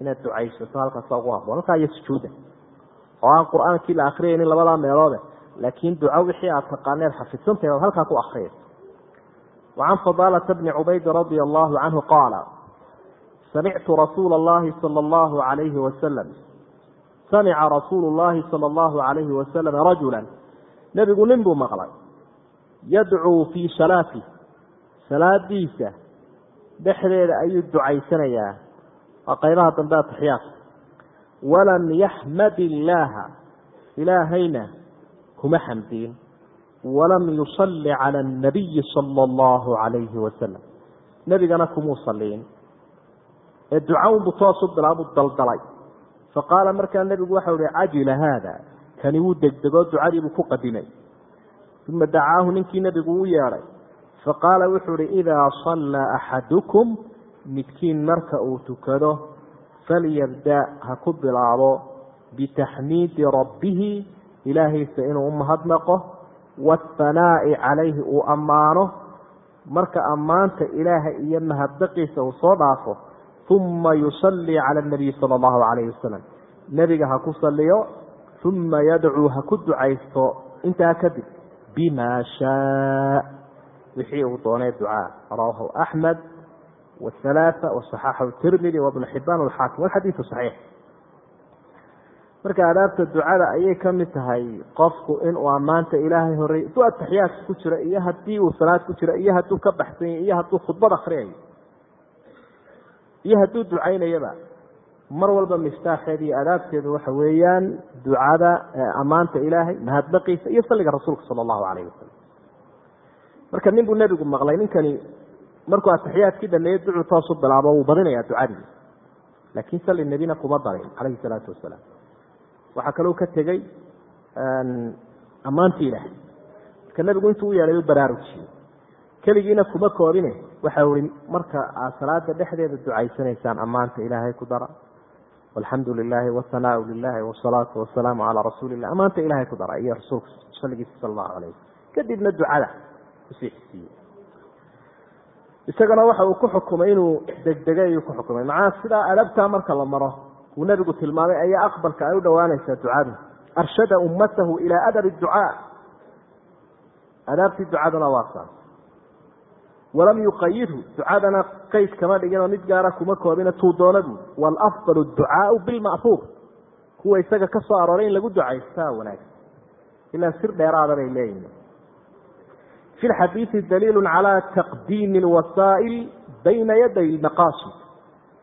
[SPEAKER 1] inaad ducaysato halkaasa ugu haboon halkaa iyo sujuuda oo aan qur'aankii la akriyaynin labadaa meeloode laakiin duco wixii aad taqaaneed xafidsantahay oad halkaa ku akriyayso wacan fadaalata bni cubayd radia allahu canhu qaala samictu rasuula allahi sala allahu alayhi wasalam samica rasuulu llahi sala allahu alayhi wasalam rajula nebigu nin buu maqlay yadcuu fii salaatih salaadiisa dhexdeeda ayuu ducaysanayaa waa qaybaha dambe ataxiyaadka walam yaxmad illaaha ilaahayna kuma xamdiin walam yusalli cala annabiyi sala allahu calayhi wasalam nebigana kumuu saliin ee duca unbu toosu bilaabu daldalay. Faqaala markaa nebigu waxau ihi cajila haada. Kani wuu degdegoo ducadiibuu ku qadimay. Uma dacaahu ninkii nebigu u yeedhay. Faqaala wuxuu ihi idaa sallaa axadukum midkiin marka uu tukado falyabda ha ku bilaabo bitaxmiidi rabbihi ilaahaysa inuu u mahadnaqo waathanaa'i calayhi uu ammaano. Marka ammaanta ilaaha iyo mahadnaqiisa uu soo dhaafo uma yusallii cala anabiyi sala allahu calayhi wasalam nebiga ha ku saliyo uma yadcuu ha ku ducaysto intaa kadib bima shaa wixii uu doonay ducaa rawaahu axmed wahalaaa wasaxaxahu tirmidi wabnu xibaan alxaakim walxadiidu saxiix marka adaabta ducada ayay ka mid tahay qofku inuu ammaanta ilaahay horey hadduu ataxiyaadka ku jiro iyo haddii uu salaad ku jiro iyo hadduu ka baxsan iyo hadduu khudbad akriyayo iyo hadduu ducaynayaba mar walba miftaaxeeda iyo adaabteedu waxa weeyaan ducada ammaanta ilaahay mahadnaqiisa iyo salliga rasuulka sala allahu calayh wasalam marka nin buu nebigu maqlay ninkani markuu ataxiyaadkii dhameeye ducu toosu bilaabo wuu badinayaa ducadii. Laakiin salli nebina kuma darin calayhi salaatu wasalaam waxaa kaloo ka tegey ammaantii ilaahay. Marka nebigu intuu u yeedhay u baraarujiyey keligiina kuma koobine waxa ui marka aad salaada dhexdeeda ducaysanaysaan ammaanta ilaahay ku dara. Alxamdu lilaahi wahanaau lilahi wasalaatu wasalaamu calaa rasuuli illah ammaanta ilaahay ku dara iyo rasuulka salligiisa sala allahu alayh kadibna ducada u sii xisiiyey isagana waxa uu ku xukumay inuu degdegay ayuu ku xukumay. Macnaha sidaa adabtaa marka la maro uu nebigu tilmaamay ayaa aqbalka ay u dhowaanaysaa ducadu. Arshada ummatahu ilaa adabi ducaa adaabtii ducaduna waa saas walam yuqayidhu ducadana qayd kama dhiginoo mid gaara kuma koobina tuu doonadu waalafdalu ducaau bilma'huur kuwa isaga ka arooray in lagu ducaystaa wanaagsan ilaa sir dheeraada bay leeyihiin fi lxadiidi daliilu calaa taqdiimi alwasaa'il bayna yaday lmaqaasid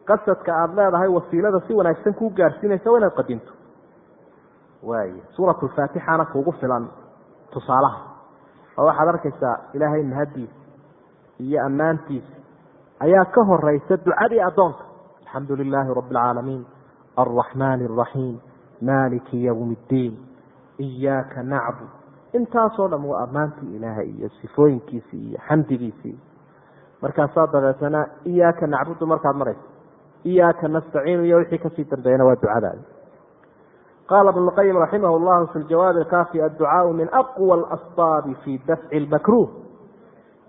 [SPEAKER 1] qasadka aada leedahay wasiilada si wanaagsan kuu gaarsiinaysa waa inaad qadimto waay suurat lfaatixana kuugu filan tusaalaha. Oo waxaad arkaysaa ilaahay mahadiisa iyo ammaantiisa. Ayaa ka horeysa ducadii addoonka. Alxamdu lilaahi rabi alcaalamiin alraxmaani alraxiim maaliki yowmi iddiin iyaaka nacbud intaasoo dham waa ammaantii ilaahay iyo sifooyinkiisii iyo xamdigiisii markaasaa dabeetana iyaaka nacbudu markaad maraysa iyaaka nastaciinu iyo wixii ka sii dambeeyana waa ducadaadi. Qaala ibnu lqayim raximah llahu fi ljawaabi alkaafi adducaau min aqwa alasbaabi fi dafci lmakruh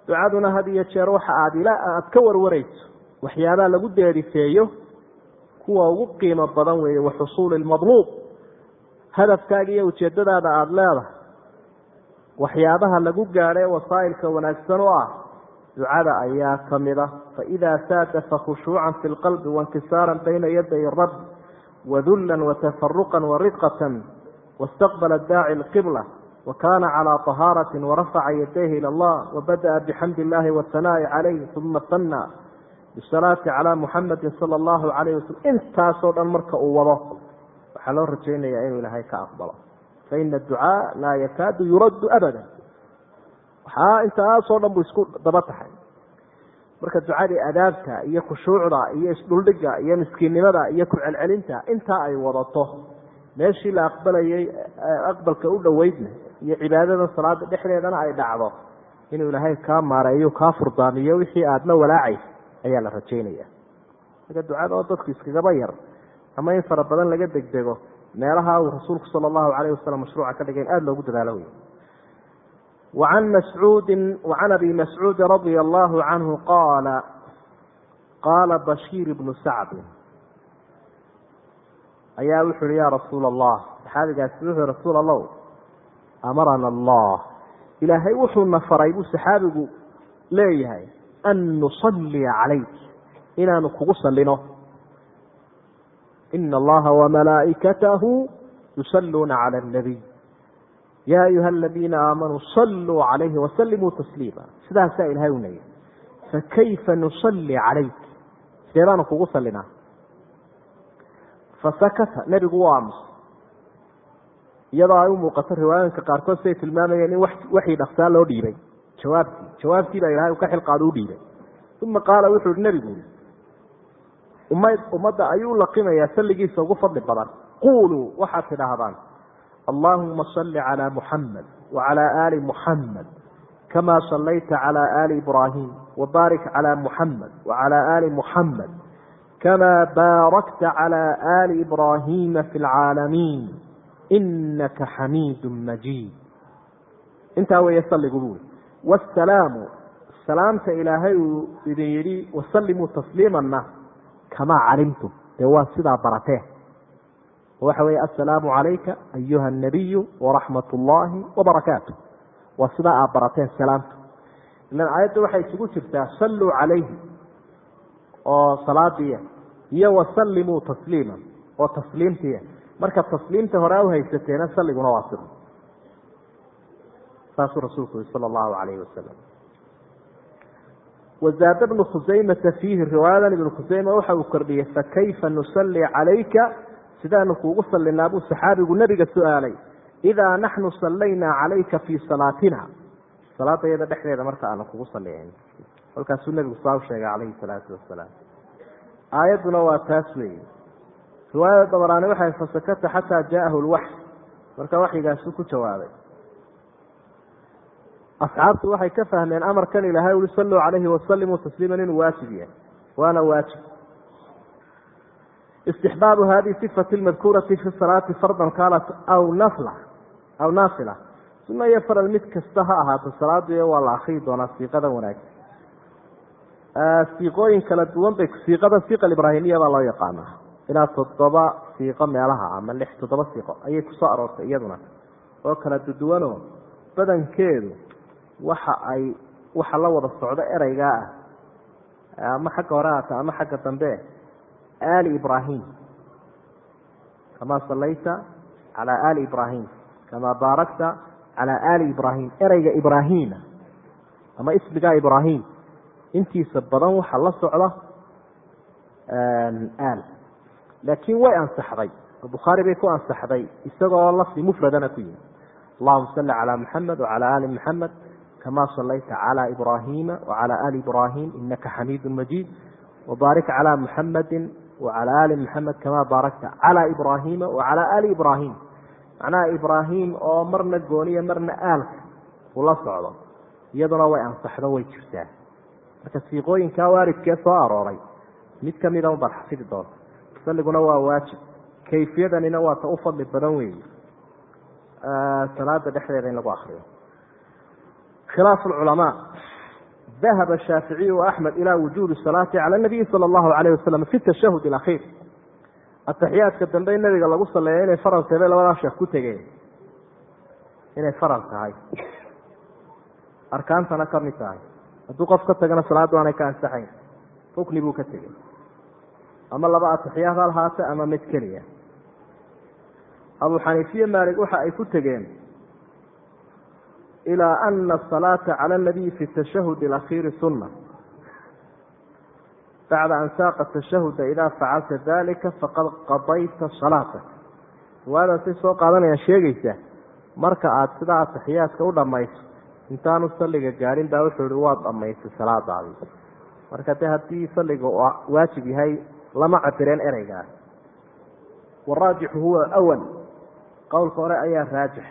[SPEAKER 1] ducaduna had iyo jeer waxa aad ila aad ka warwarayso waxyaabaha lagu deerifeeyo kuwa ugu qiimo badan weeye wa xusuuli lmadluub hadafkaaga iyo ujeedadaada aada leedahay waxyaabaha lagu gaadhay wasaa'ilka wanaagsan oo ah ducada ayaa ka mid ah. Faidaa saadafa khushuucan fi lqalbi wainkisaaran bayna yaday rab wadullan watafaruqan waridqatan wastaqbala daaci lqibla وkاn عlى طhاaرة ورفca yadayh ilى الlah وbadaأa bxamd الlahi والثanاءi عalayh ثuma sanى bالصalaaةi عalى muxamadi salى الlahu عalayه waslm intaasoo dhan marka uu wado waxaa loo rajaynaya inuu ilaahay ka aqbalo faina الducاء laa yakaadu yurad abada waxaa intaasoo dhan bu isku daba taxay marka ducadii adaabta iyo khushuucda iyo isdhuldhiga iyo miskiinnimada iyo ku-celcelinta intaa ay wadato meeshii la aqbalayay aqbalka u dhoweydna iyo cibaadada salaada dhexdeedana ay dhacdo. Inuu ilaahay kaa maareeyo kaa furdaamiyo wixii aada la walaacaysa ayaa la rajaynaya. Marka ducada oo dadku iskagaba yar ama in fara badan laga degdego meelaha uu rasuulku sala allahu calayh wasalam mashruuca ka dhigay in aada loogu dadaalo wey wacan mascuudin wacan abi mascuudi radia allahu canhu qaala qaala bashiir ibnu sacdin ayaa wuxu uhi ya rasuula allah saxaabigaasi wuxuu rasuul allow amarana allah. Ilaahay wuxuuna faray buu saxaabigu leeyahay an nusalliya calayk. Inaanu kugu sallino. Ina allaha wamalaa'ikatahu yusalluuna cala annabiy ya ayuha aladiina aamanuu saluu calayhi wasalimuu tasliima. Sidaasaa ilahay u leeyahay fakayfa nusalli calayk? Sidee baanu kugu sallinaa fasakata nebigu u aamusay iyadoo ay u muuqato riwaayooyinka qaarkood siay tilmaamayeen in waxii dhaksaa loo dhiibay. Jawaabtii jawaabtii baa ilahay u ka xilqaado u dhiibay. Uma qaala wuxuu ihi nebigu ummad ummadda ayuu laqimayaa salligiisa ugu fadli badan. Quuluu waxaad tidhaahdaan allahuma salli calaa muxamed wacalaa aali muxamed kamaa sallayta calaa aali ibraahim wabaarik calaa muxamed wacalaa aali muxamed kamaa baarakta calaa aali ibraahiima fi lcaalamiin inaka xamiidu majiid intaa weeye salligu bui wasalaamu salaamta ilaahay uu idin yidhi wasallimuu tasliimanna kamaa calimtum dee waa sidaa baratee waxa weeye assalaamu calayka ayuha anabiyu waraxmat ullaahi wabarakaatu waa sidaa aad barateen salaamta ilan aayadda waxay isugu jirtaa salluu calayhi oo salaadiia iyo wasallimuu tasliima oo tasliimtiia marka tasliimta hore u haysateena salliguna waa sida saasuu rasuulku yihi sala allahu calayhi wasalam wazaada bnu khusaymata fiihi riwaayadan ibnu khusayma waxa uu kordhiyey fakayfa nusalli calayka? Sidaanu kuugu sallinaa buu saxaabigu nebiga su'aalay. Idaa naxnu sallaynaa calayka fii salaatina. Salaada iyada dhexdeeda marka aanu kugu salliyayn halkaasuu nebigu saa u sheegay calayhi salaatu wasalaam. Aayadduna waa taas weeye riwaayada dabaraani waxay fasakata xataa jaa'ahu lwaxy marka waxyigaasuu ku jawaabay. Asxaabtu waxay ka fahmeen amarkan ilaahay ui salluu calayhi wasalimuu tasliiman inuu waajib yahay. Waana waajib. Istixbaabu hadihi sifati lmadkuurati fi salaati fardan kaanat aw nafla aw naafila sunna iyo faral mid kasta ha ahaato salaadu waa la akriyi doonaa siiqada wanaagsan. Siiqooyin kala duwan bay siiqada siiqa ibraahimiya baa loo yaqaanaa ilaa toddoba siiqo meelaha ama lix toddoba siiqo ayay ku soo aroortay iyaduna. Oo kala duduwanoo badankeedu waxa ay waxa la wada socdo ereygaa ah. Ama xagga hore haata ama xagga dambe ali ibrahim. Kamaa sallayta calaa ali ibrahim. Kamaa baarakta calaa ali ibrahim. Ereyga ibrahima ama ismigaa ibrahim. Intiisa badan waxa la socda al laakiin way ansaxday. Oo bukhaari bay ku ansaxday isagoo lafdi mufradana ku yimi allahuma salli calaa maxamed wacalaa aali maxamed kamaa sallayta calaa ibraahiima wacalaa aali ibraahim inaka xamiidu majiid wabaarik calaa muxamedin wacalaa ali maxamed kamaa baarakta calaa ibraahiima wacalaa ali ibraahim macnaha ibraahim oo marna gooniya marna aalka ula socdo iyaduna way ansaxdo way jirtaa. Marka siiqooyinka waaridkee soo arooray mid kamida unbaad xafidi doonta salliguna waa waajib. Kayfiyadanina waa ta u fadli badan weeye salaada dhexdeeda in lagu akriyo khilaaf culamaa. Dahaba shaaficiyu waaxmed ilaa wujuubi salaati cala nabiyi sala allahu alayh wasalam fi tashahud alakhiir ataxiyaadka dambe in nabiga lagu saleeya inay faral tahay bay labadaa sheekh ku tegeen. Inay faral tahay. Arkaantana ka mid tahay. Hadduu qof ka tagana salaaddu aanay ka ansaxayn rukni buu ka tegey ama laba ataxiyaad ha lahaate ama mid keliya. Abu xaniifiye maalik waxa ay ku tegeen ilaa ana asalaata cala anabiyi fi tashahud alakhiiri sunna. Bacda an saaqa tashahuda idaa facalta dalika faqad qadayta salaatak riwaayadaasay soo qaadanayaan sheegaysa marka aada sidaa ataxiyaadka u dhamayso intaanu salliga gaadhin baa wuxuu ihi waad dhamaysay salaadaadii marka de haddii salliga waajib yahay lama cabireen ereygaa waraajixu huwa awal. Qowlka hore ayaa raajix.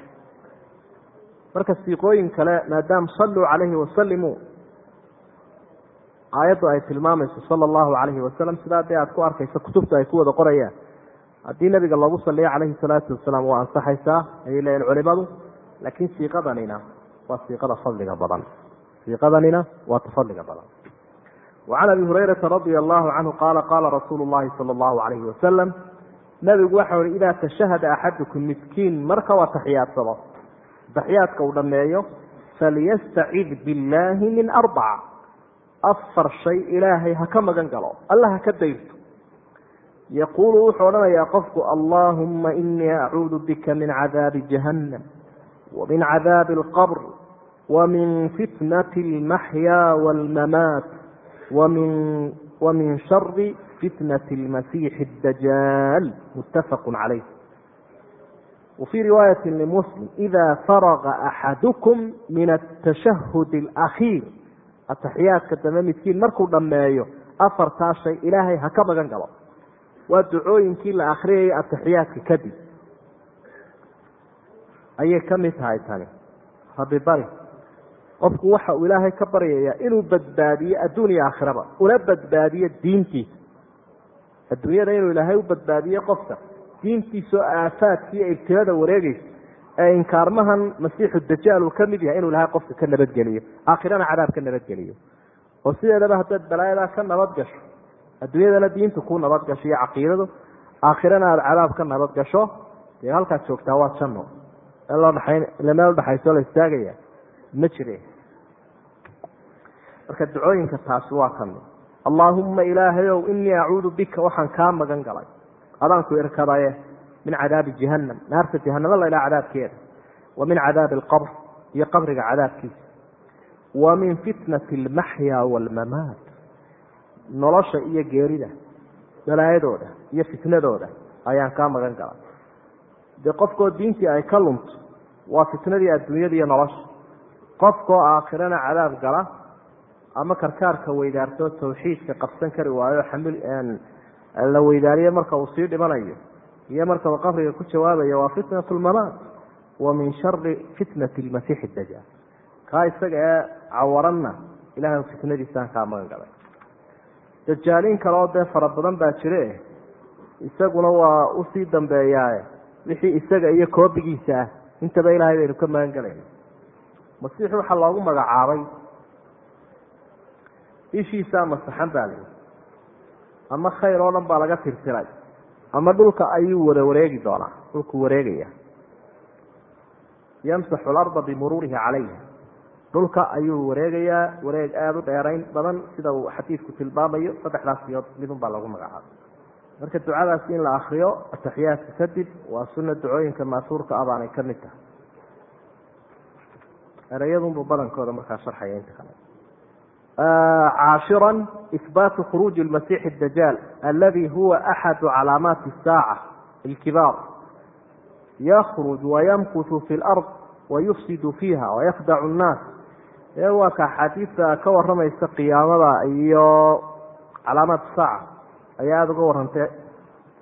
[SPEAKER 1] Marka siiqooyin kale maadaama salluu calayhi wasalimuu aayaddu ay tilmaamayso sala allahu calayhi wasalam sidaa dee aad ku arkayso kutubta ay ku wada qorayaan. Haddii nabiga loogu saliyo calayhi salaatu wasalaam waa ansaxaysaa ayay leeyihiin culimadu laakiin siiqadanina waa siiqada fadliga badan. Siiqadanina waa ta fadliga badan wacan abi hurayrata radia allahu canhu qaala qaala rasuulu llahi sala allahu calayhi wasalam nabigu waxau ihi idaa tashahada axadukum miskiin marka waa taxiyaadsado taxiyaadka uu dhammeeyo falyastacid billaahi min arbaca afar shay ilaahay ha ka magan galo alla ha ka dayrto yaquulu wuxuu odhanayaa qofku allaahumma inii acuudu bika min cadaabi jahannam wa min cadaabi alqabr wa min fitnati almaxyaa waalmamaat wamin wa min shari fitnati almasiixi addajaal muttafaqu calayh wfii riwaayati limuslim ida faraga axadukum min atashahud alakhiir ataxiyaadka dambe midkiin markuu dhammeeyo afartaa shay ilaahay ha ka magan galo waa ducooyinkii la akhriyayay ataxiyaadka kadib ayay ka mid tahay tani rabbi bari qofku waxa uu ilaahay ka baryayaa inuu badbaadiyo adduuniya aakhiraba. Una badbaadiyo diintiisa. Adduunyada inuu ilaahay u badbaadiyo qofka diintiisoo aafaadkiiyo ibtilada wareegeysa ee inkaarmahan masiixu dajaal uu ka mid yahay inuu ilahay qofka ka nabadgeliyo aakhirana cadaab ka nabadgeliyo. Oo sideedaba haddaad balaayadaa ka nabad gasho adduunyadana diintu ku nabad gasho iyo caqiidadu aakhirana aada cadaab ka nabad gasho dee halkaad joogtaa waa janno. Meel udhaxayso la istaagaya ma jire. Marka ducooyinka taasi waa ka mid. Allaahumma ilaahayow inii acuudu bika waxaan kaa magan galay. Adaanku irkadaye min cadaabi jahannam. Naarta jahanamo laydhaha cadaabkeeda. Wa min cadaabi alqabr iyo qabriga cadaabkiisa. Wa min fitnati almaxyaa waalmamaat nolosha iyo geerida balaayadooda iyo fitnadooda ayaan kaa magan galay. Dee qofkoo diintii ay ka lunto waa fitnadii adduunyada iyo nolosha qofkoo aakhirana cadaab gala ama karkaarka weydaartoo tawxiidka qabsan kari waayo xamil la weydaariye marka uu sii dhimanayo iyo marka uu qabriga ku jawaabayo waa fitnat lmamaat wa min shari fitnati lmasiixi dajaal kaa isaga ee cawaranna ilahay fitnadiisaan kaa magan galay. Dajaaliin kale oo dee fara badan baa jire isaguna waa u sii dambeeyaaye wixii isaga iyo koobigiisa ah intaba ilahay baynu ka magan galayna masiix waxaa loogu magacaabay ishiisaa masaxan baa layihi ama khayr oo dhan baa laga tirtiray. Ama dhulka ayuu wada wareegi doonaa dhulku wareegaya. Yamsaxu larda bimuruurihi calayha dhulka ayuu wareegayaa wareeg aada u dheerayn badan sida uu xadiidku tilmaamayo saddexdaas siyood midun baa lagu magacaabay. Marka ducadaasi in la akriyo ataxiyaadka kadib waa sunna ducooyinka maasuurka ah baanay ka mid tahay ereyadunbu badankooda markaa sharxaya inta kale. Caashira ihbaatu khuruuji lmasiixi dajaal aladi huwa axadu calaamaati saaca ilkibaar. Yakruj wayamkutu fi lard wayufsidu fiiha wayakdacu nnaas ee waa ka axaadiista ka waramaysa qiyaamada iyo calaamaat saaca. Ayaa aada uga warantay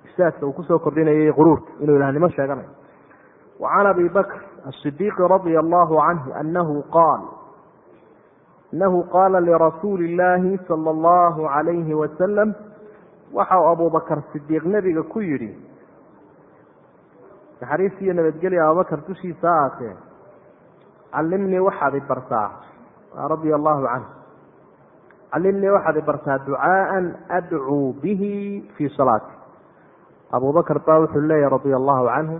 [SPEAKER 1] ifsaadka uu ku soo kordhinayay quruurka inuu ilahnimo sheeganayo wacan abi bakr asidiiqi radia allahu canhu anahu qaal inahu qaala lirasuuli illaahi sala allahu calayhi wasalam waxa uu abubakar sidiiq nebiga ku yidhi naxariis iyo nabadgelya abubakar dushiisa aatee callimnii waxaad i bartaa radia allahu canhu callimnii waxaad i bartaa ducaaan adcuu bihi fii salaati abubakar baa wuxuu leeyahy radia allahu canhu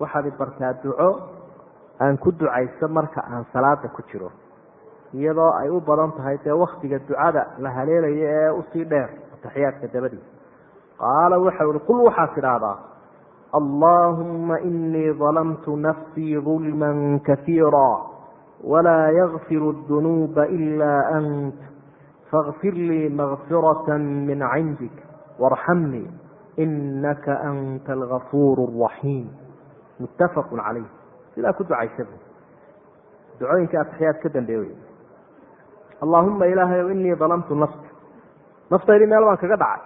[SPEAKER 1] waxaad i bartaa duco aan ku ducayso marka aan salaada ku jiro iyadoo ay u badan tahay dee waktiga ducada la haleelayo ee usii dheer ataxiyaadka dabadiisa qaala waxau ihi qul waxaad tidhaahdaa allahuma inii dalamtu nafsii dulma kaiira walaa yakfiru dunuuba ila ant faغfir lii makfiraة min cindik warxamnii inaka anta algafuur الraxiim muttafaq calayh. Sidaa ku ducaysa ducooyinka ataxiyaad ka dambeey wey allaahuma ilaahayow inii dalamtu nafsi naftaydii meel baan kaga dhacay.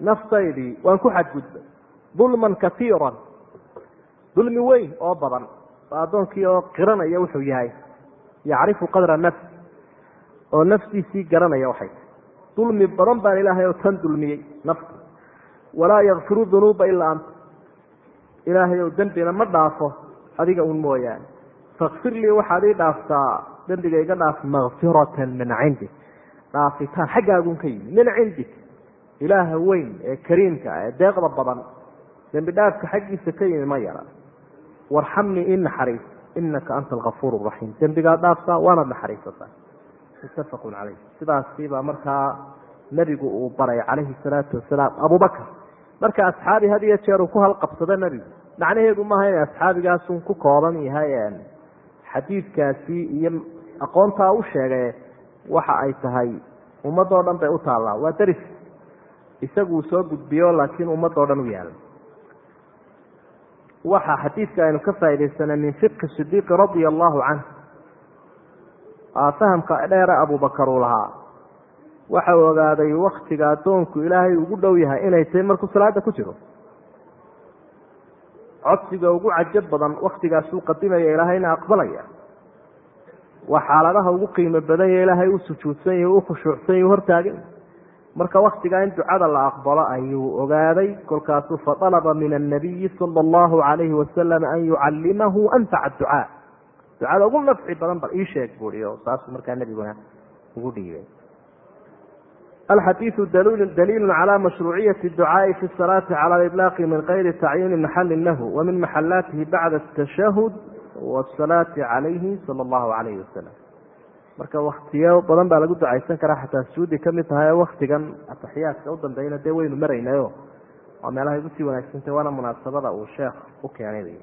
[SPEAKER 1] Naftaydii waan ku xadgudbay. Dulman katiiran dulmi weyn oo badan. Waa addoonkii oo qiranaya wuxuu yahay. Yacrifu qadra nafs. Oo naftiisii garanaya waxay dulmi badan baan ilaahay oo tan dulmiyey nafta walaa yakfiru dunuuba ilaa anta ilaahay ow dembina ma dhaafo adiga un mooyaane. Fakfir lii waxaad ii dhaaftaa dembiga iga dhaaf makfiratan min cindik dhaafitaan xaggaagun ka yimi min cindik ilaaha weyn ee kariimka ee deeqda badan dembi dhaafka xaggiisa ka yimi ma yara. Warxamnii in naxariis inaka anta alkafuur raxiim dembigaad dhaaftaa waanaad naxariisataa muttafaqun caleyh sidaasi baa markaa nebigu uu baray calayhi salaatu wasalaam abubakar marka asxaabi had iyo jeer uu ku halqabsado nebigu macnaheedu maaha inay asxaabigaasun ku kooban yahay xadiidkaasi iyo aqoontaa u sheegay waxa ay tahay. Ummadoo dhan bay u taallaa. Waa deris isaguu soo gudbiyo laakiin ummadoo dhan u yaalla waxa xadiidka aynu ka faaidaysanay min fiqhi sidiiqi radia allahu canh fahamka dheere abubakar uu lahaa waxa uu ogaaday waktiga addoonku ilaahay ugu dhow yahay inay tahay markuu salaada ku jiro. Codsiga ugu cajab badan waktigaasuu qadimaya ilaahayna aqbalaya. Waa xaaladaha ugu qiimo badanya ilaahay u sujuudsan yahi u khushuucsan yahi hortaagan marka waktigaa in ducada la aqbalo ayuu ogaaday kolkaasuu faطalaba min annabiyi sala allahu alayhi wasalam an yucallimahu anfaca ducaa ducada ugu nafci badan ba ii sheeg buui oo saasuu markaa nebiguna ugu dhiibay alxadiidu daliilu calى mashruuciyati ducaai fi salaati cala iblaaqi min kayri tacyiini maxalin lahu wa min maxalaatihi bacda atashahud wasalaati calayhi sala allahu alayhi wasalam marka waktiyo badan baa lagu ducaysan karaa xataa sujuudi ka mid tahay waktigan ataxiyaadka u dee waynu maraynayo. Waa meelahay ugu sii wanaagsantay waana munaasabada uu sheekh u keenay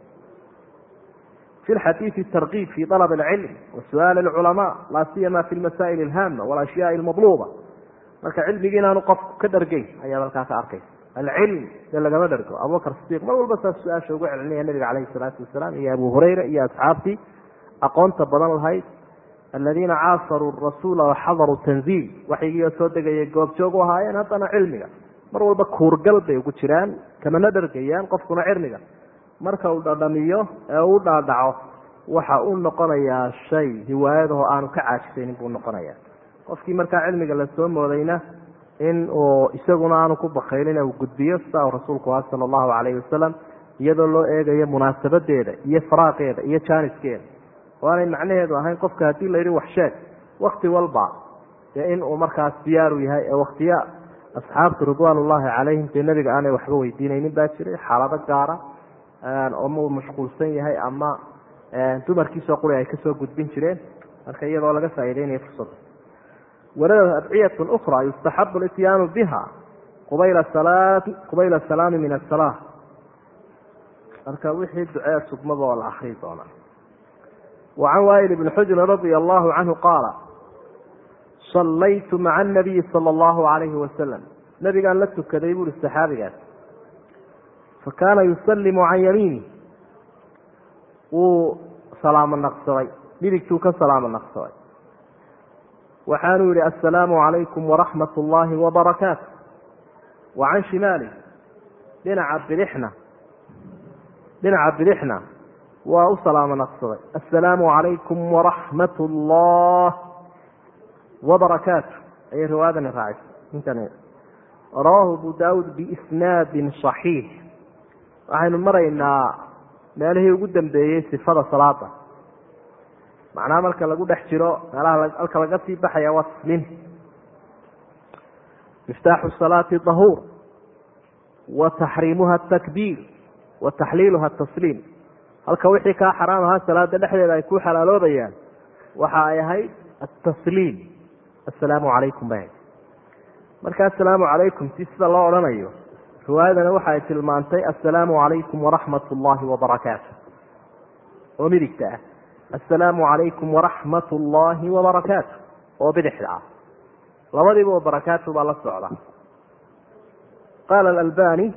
[SPEAKER 1] fi lxadiidi tarkiib fi alab alcilm wa su'aali alculamaa laa siyama fi lmasaa'il alhaama walashyaai almadluuba marka cilmigii inaanu qofku ka dhargeyn ayaad halkaa ka arkaysa alcilm dee lagama dhargo. Abubakar sidiiq mar walba saas su'aasha ugu celinaya nabiga calayhi salaatu wasalaam iyo abu hurayra iyo asxaabtii aqoonta badan lahayd. Aladiina caasaruu rasuula waxadaruu tanziil. Waxygiioo soo degayay goobjoog u ahaayeen haddana cilmiga. Mar walba kuurgal bay ugu jiraan kamana dhargayaan qofkuna cilmiga. Marka uu dhadhamiyo ee uu dhaadhaco waxa uu noqonayaa shay hiwaayadaho aanu ka caajisaynin buu noqonaya qofkii markaa cilmiga la soo moodayna in uu isaguna aanu ku bakaylin uu gudbiyo sidaa uu rasuulku aha sala allahu calayhi wasalam iyadoo loo eegayo munaasabadeeda iyo faraaqeeda iyo jaaniskeeda oo aanay macnaheedu ahayn qofka haddii la wax sheeg wakti walba dee in uu markaas diyaaru yahay ee waktiya asxaabtu ridwaan ullaahi calayhim dee nebiga aanay waxba weydiinaynin baa jiray xaalado gaara ama uu mashquulsan yahay ama dumarkiisoo quri ay ka soo gudbin jireen. Marka iyadoo laga faa'iideynayo fursadda waradat adciyat ukra yustaxabu lityaanu biha qubayla asalaami min asala marka wixii ducee sugmada oo la akrii doonaa. Wa can waa'il bni xujrin radia allahu canhu qaala sallaytu maca anabiyi sala allahu alayhi wasalam nabigaan la tukaday buuri saxaabigaas. Fa kaana yusallimu can yamiini. Wuu salaamo naqsaday midigtuu ka salaamo naqsaday waxaanuu yihi assalaamu calaykum waraxmat ullaahi wabarakaatu wa can shimaali dhinaca bidixna dhinaca bidixna waa u salaamo naqsaday assalaamu calaykum waraxmat ullah wabarakaatu ayay riwaayadani raacisay intan rawaahu abu daawuud biisnaadin صaxiix waxaynu maraynaa meelihii ugu dambeeyey sifada salaada macnaha marka lagu dhex jiro meelaha halka laga sii baxaya waa tasliim miftaaxu salaati dahuur wa taxriimuha atakbiir wa taxliiluha atasliim halka wixii kaa xaraam ahaa salaada dhexdeeda ay ku xalaaloobayaan waxa ay ahayd atasliim assalaamu calaykum ba marka assalaamu calaykum si sida loo odhanayo riwaayadana waxa ay tilmaantay assalaamu calaykum waraxmat ullaahi wabarakaatu oo midigta ah assalaamu calaykum waraxmat ullaahi wabarakaatu oo bidixda ah. Labadiiba barakaatu baa la socda. Qaala alalbani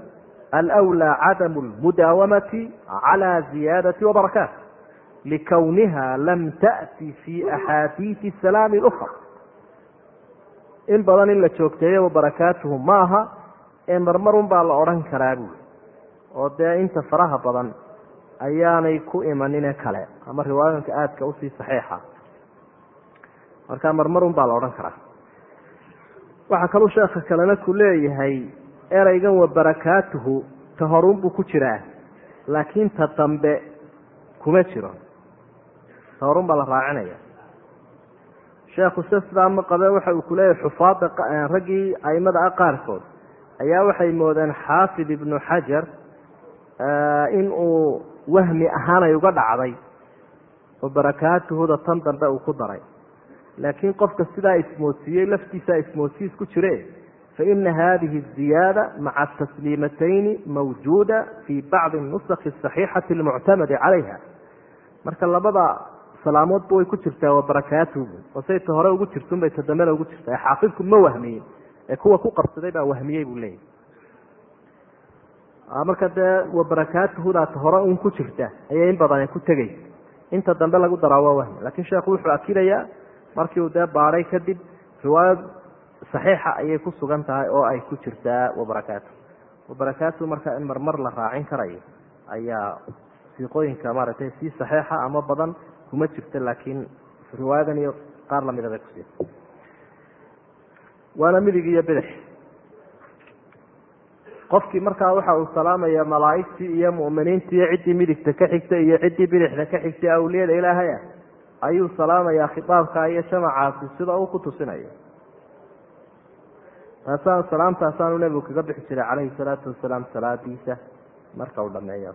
[SPEAKER 1] alwlaa cadamu lmudaawamati cala ziyaadati wabarakaat likowniha lam taati fi axaadiidi salaami lukra in badan in la joogteeyaba barakaatuhu ma aha ee marmarun baa la odhan karaa buuli oo dee inta faraha badan ayaanay ku imanine kale. Ama riwaayanka aadka u sii saxiixa. Marka marmarun baa la odhan karaa. Waxaa kaluu sheekha kalena ku leeyahay ereygan wa barakaatuhu ta horunbuu ku jiraa. Laakiin ta dambe kuma jiro. Ta horun baa la raacinaya. Sheekhu se sidaa ma waxa uu kuleeyahay xufaada raggii aimada ah qaarkood. Ayaa waxay moodeen xaafid ibnu xajar in uu wahmi ahaanay uga dhacday. Oo barakaatuhuda tan dambe uu ku daray. Laakiin qofka sidaa ismoodsiiyey laftiisaa ismoodsiis ku jire faina hadihi ziyaada maca tasliimatayni mawjuuda fi bacdi nusakhi saxiixati almuctamadi calayha. Marka labada salaamoodba way ku jirtaa waa barakaatuhu. Oo say ta hore ugu jirtunbay ta dambena ugu jirtaa. Ee xaafidku ma wahmiyin. Ee kuwa ku qabsaday baa wahmiyey buu leeyahy marka dee wa barakaatuhudaa ta hore un ku jirta ayay in badan ku tegaysa inta dambe lagu daraa waa wahmi laakiin sheekhu wuxuu akidayaa markii uu dee baadhay kadib riwaayad saxiixa ayay ku sugan tahay oo ay ku jirtaa wabarakaatu wabarakaatu marka in marmar la raacin karayo ayaa siiqooyinka maaragtay si saxiixa ama badan kuma jirta laakiin riwaayadan iyo qaar lamida bay kusiia waana midig iyo bidix qofkii markaa waxa uu salaamaya malaaigtii iyo mu'miniintii iyo ciddii midigta ka xigta iyo ciddii bidixda ka xigtay awliyada ilaahay ah ayuu salaamayaa khitaabka iyo jamacaasi sida uu ku tusinayo. Taasaan salaamtaasaanu nebigu kaga bixi jiray calayhi salaatu wasalaam salaadiisa. Marka uu dhameeyo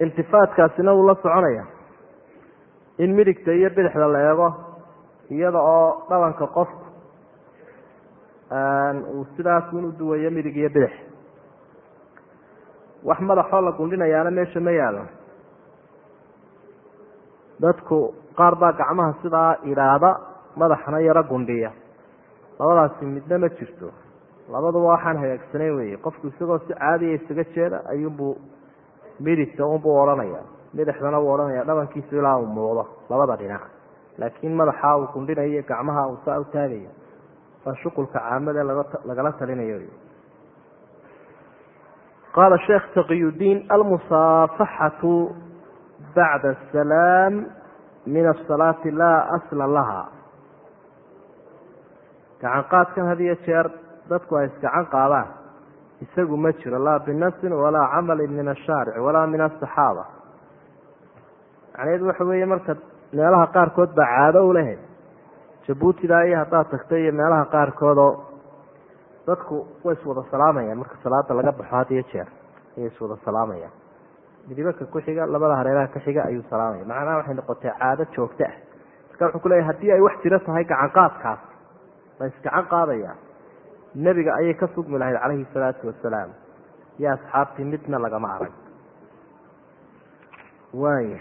[SPEAKER 1] iltifaatkaasina wuu la soconaya. In midigta iyo bidixda la eego iyada oo dhabanka qofku uu sidaas un u duwayo midig iyo bidix. Wax madaxoo la gundhinayaana meesha ma yaalo. Dadku qaar baa gacmaha sidaa idhaahda madaxna yaro gundhiya. Labadaasi midna ma jirto. Labaduba waxaan hagaagsanayn weye qofku isagoo si caadiya isaga jeeda ayuunbuu midigta unbuu odhanaya midixdana uu odhanaya dhabankiisu ilaa uu muuqdo labada dhinac. Laakiin madaxa uu gundhinayo gacmaha uu saa u taagayo waa shuqulka caamada lagala talinayo. Qaala sheekh taqiyudiin almusaafaxatu bacda asalaam min asalaati laa asla laha. Gacan qaadkan had iyo jeer dadku ay isgacan qaadaan. Isagu ma jiro laa binasin walaa camalin min ashaaric walaa min asaxaaba macnaheedu waxa weeye marka meelaha qaarkood baa caado u lehe jabuutidaa iyo haddaad tagto iyo meelaha qaarkoodoo dadku way iswada salaamayaan. Marka salaada laga baxo had iyo jeer ayay iswada salaamayaan. Midibaka ku xiga labada hareeraha ka xiga ayuu salaamaya macnaha waxay noqotay caado joogto ah. Marka wuxuu ku leeyahy haddii ay wax jiro tahay gacan qaadkaas la isgacan qaadaya nebiga ayay ka sugmi lahayd calayhi salaatu wasalaam. Iyo asxaabtii midna lagama arag. Waaya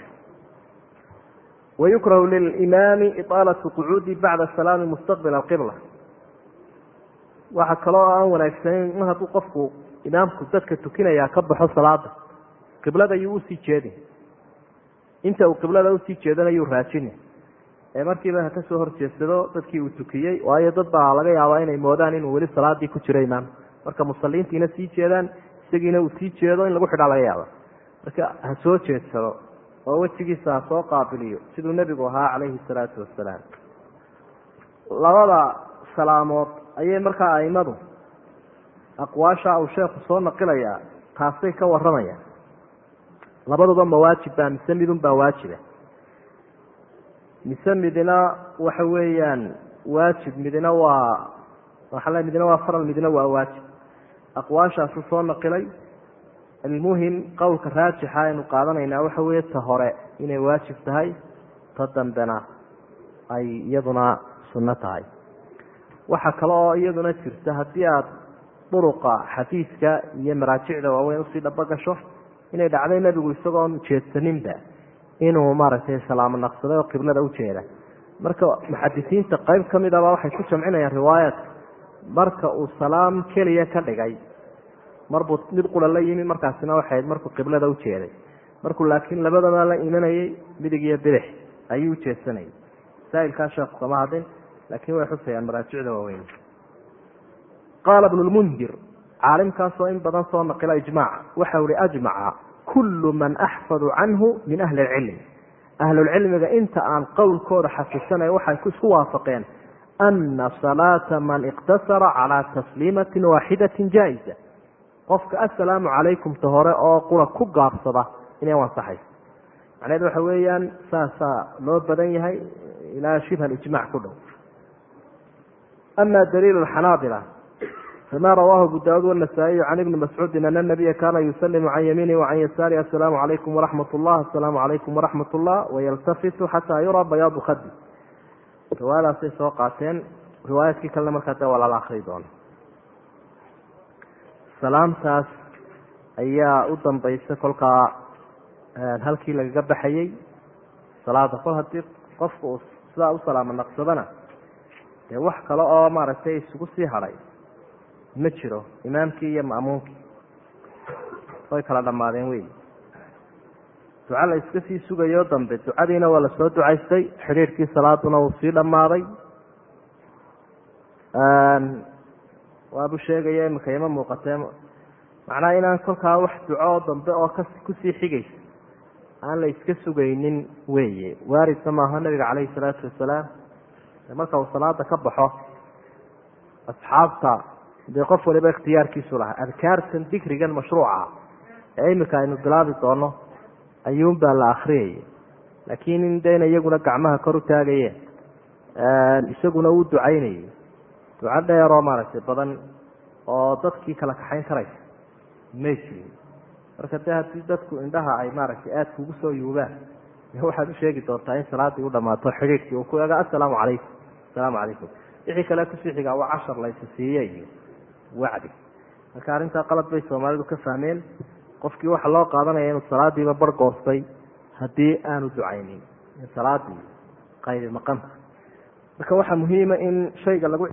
[SPEAKER 1] wayukrahu lilimaami iطaalatu qucuudi bacda salaami mustaqbil alqibla waxaa kaloo aan wanaagsaneyn mar hadduu qofku imaamku dadka tukinayaa ka baxo salaada qiblada yuu u sii jeedin inta uu qiblada u sii jeedana yuu raajini ee markiiba ha ka soo horjeedsado dadkii uu tukiyey waayo dad baa laga yaabaa inay moodaan inuu weli salaadii ku jiro imaam marka musaliintiina sii jeedaan isagiina uu sii jeedo in lagu xidhaa laga yaaba marka ha soo jeedsado oo wejigiisa ha soo qaabiliyo siduu nebigu ahaa calayhi salaatu wasalaam labada salaamood ayay markaa aimadu aqwaasha uu sheekhu soo naqilayaa taasay ka waramayaan labaduba mawaajib baa mise midun baa waajiba mise midina waxa weeyaan waajib midina waa waxaa midina waa faral midina waa waajib. Aqwaashaasu soo naqilay almuhim qowlka raajixa aynu qaadanaynaa waxa weeye ta hore inay waajib tahay ta dambena ay iyaduna sunno tahay. Waxaa kale oo iyaduna jirta haddii aada duruqa xadiidka iyo maraajicda waaweyn u sii dhabo gasho inay dhacday nebigu isagoon jeedsaninba inuu maaragtay salaamo naqsaday oo qiblada ujeeda marka muxadisiinta qeyb ka midaba waxay ku jamcinayaan riwaayadka marka uu salaam keliya ka dhigay marbuu mid qura la yimi markaasina waxay markuu qiblada ujeeday markuu laakiin labadaba la imanayay midig iyo bidix ayuu ujeedsanayay masaa'ilkaa sheekhu kama hadlin laakiin way xusayaan maraajicda waaweyn. Qaala bnu lmundir caalimkaasoo in badan soo naqila ijmaaca waxau ihi ajmaca kullu man axfadu canhu min ahli lcilmi ahlulcilmiga inta aan qowlkooda xafisanay waxay isku waafaqeen ana salaata man iqtasara calaa tasliimatin waaxidatin jaa-isa qofka assalaamu calaykum ta hore oo qura ku gaabsada inay ansaxayso macnaheed waxa weeyaan saasaa loo badan yahay ilaa shibha ijmac ku dhow. Ama daliil xanaabila fama rawaahu abu daauud wanasaa-iyu can ibni mascuudin ana nabiya kaana yusalimu can yamiinihi wacan yasaarihi assalaamu calaykum waraxmat ullah assalaamu calaykum waraxmat ullah wayaltafitu xataa yuraa bayaadu khadi riwaayadaasay soo qaateen riwaayaadkii kalena markaa de waa lala akri doona salaamtaas ayaa u dambaysa kolkaa halkii lagaga baxayey salaada kol haddii qofku uu sidaa u salaamo naqsadana dee wax kale oo maaragtay isugu sii hadhay ma jiro imaamkii iyo ma'muunkii way kala dhammaadeen wey duca la iska sii sugayo dambe ducadiina waa la soo ducaystay. Xidhiirkii salaaduna wuu sii dhammaaday waabu sheegaya imika ima muuqatee macnaha inaan kolkaa wax duco dambe oo ku sii xigaysa. Aan la iska sugaynin weeye. Waaridna maaha nabiga caleyhi salaatu wasalaam? Marka uu salaada ka baxo asxaabta dee qof waliba ikhtiyaarkiisu lahaa adkaartan dikrigan mashruuca ee imika aynu bilaabi doono ayuunbaa la akriyaya laakiin in dayna iyaguna gacmaha kor u taagayeen isaguna uu ducaynayay duco dheeroo maaragtay badan oo dadkii kala kaxayn karaysa may jirin marka dee haddii dadku indhaha ay maaragtay aada kugu soo yuubaan waxaad u sheegi doontaa in salaadii u dhamaato xidhiidhkii uu ku ega assalaamu calaykum. Asalaamu calaykum. Wixii kale ku sii xigaa waa cashar laysa siiye iyo wacdi. Marka arrintaa qalad bay soomaalidu ka fahmeen qofkii waxaa loo qaadanaya inuu salaadiiba bargoostay haddii aanu ducaynin in salaadii qaybi maqanta marka waxaa muhiima in shayga lagu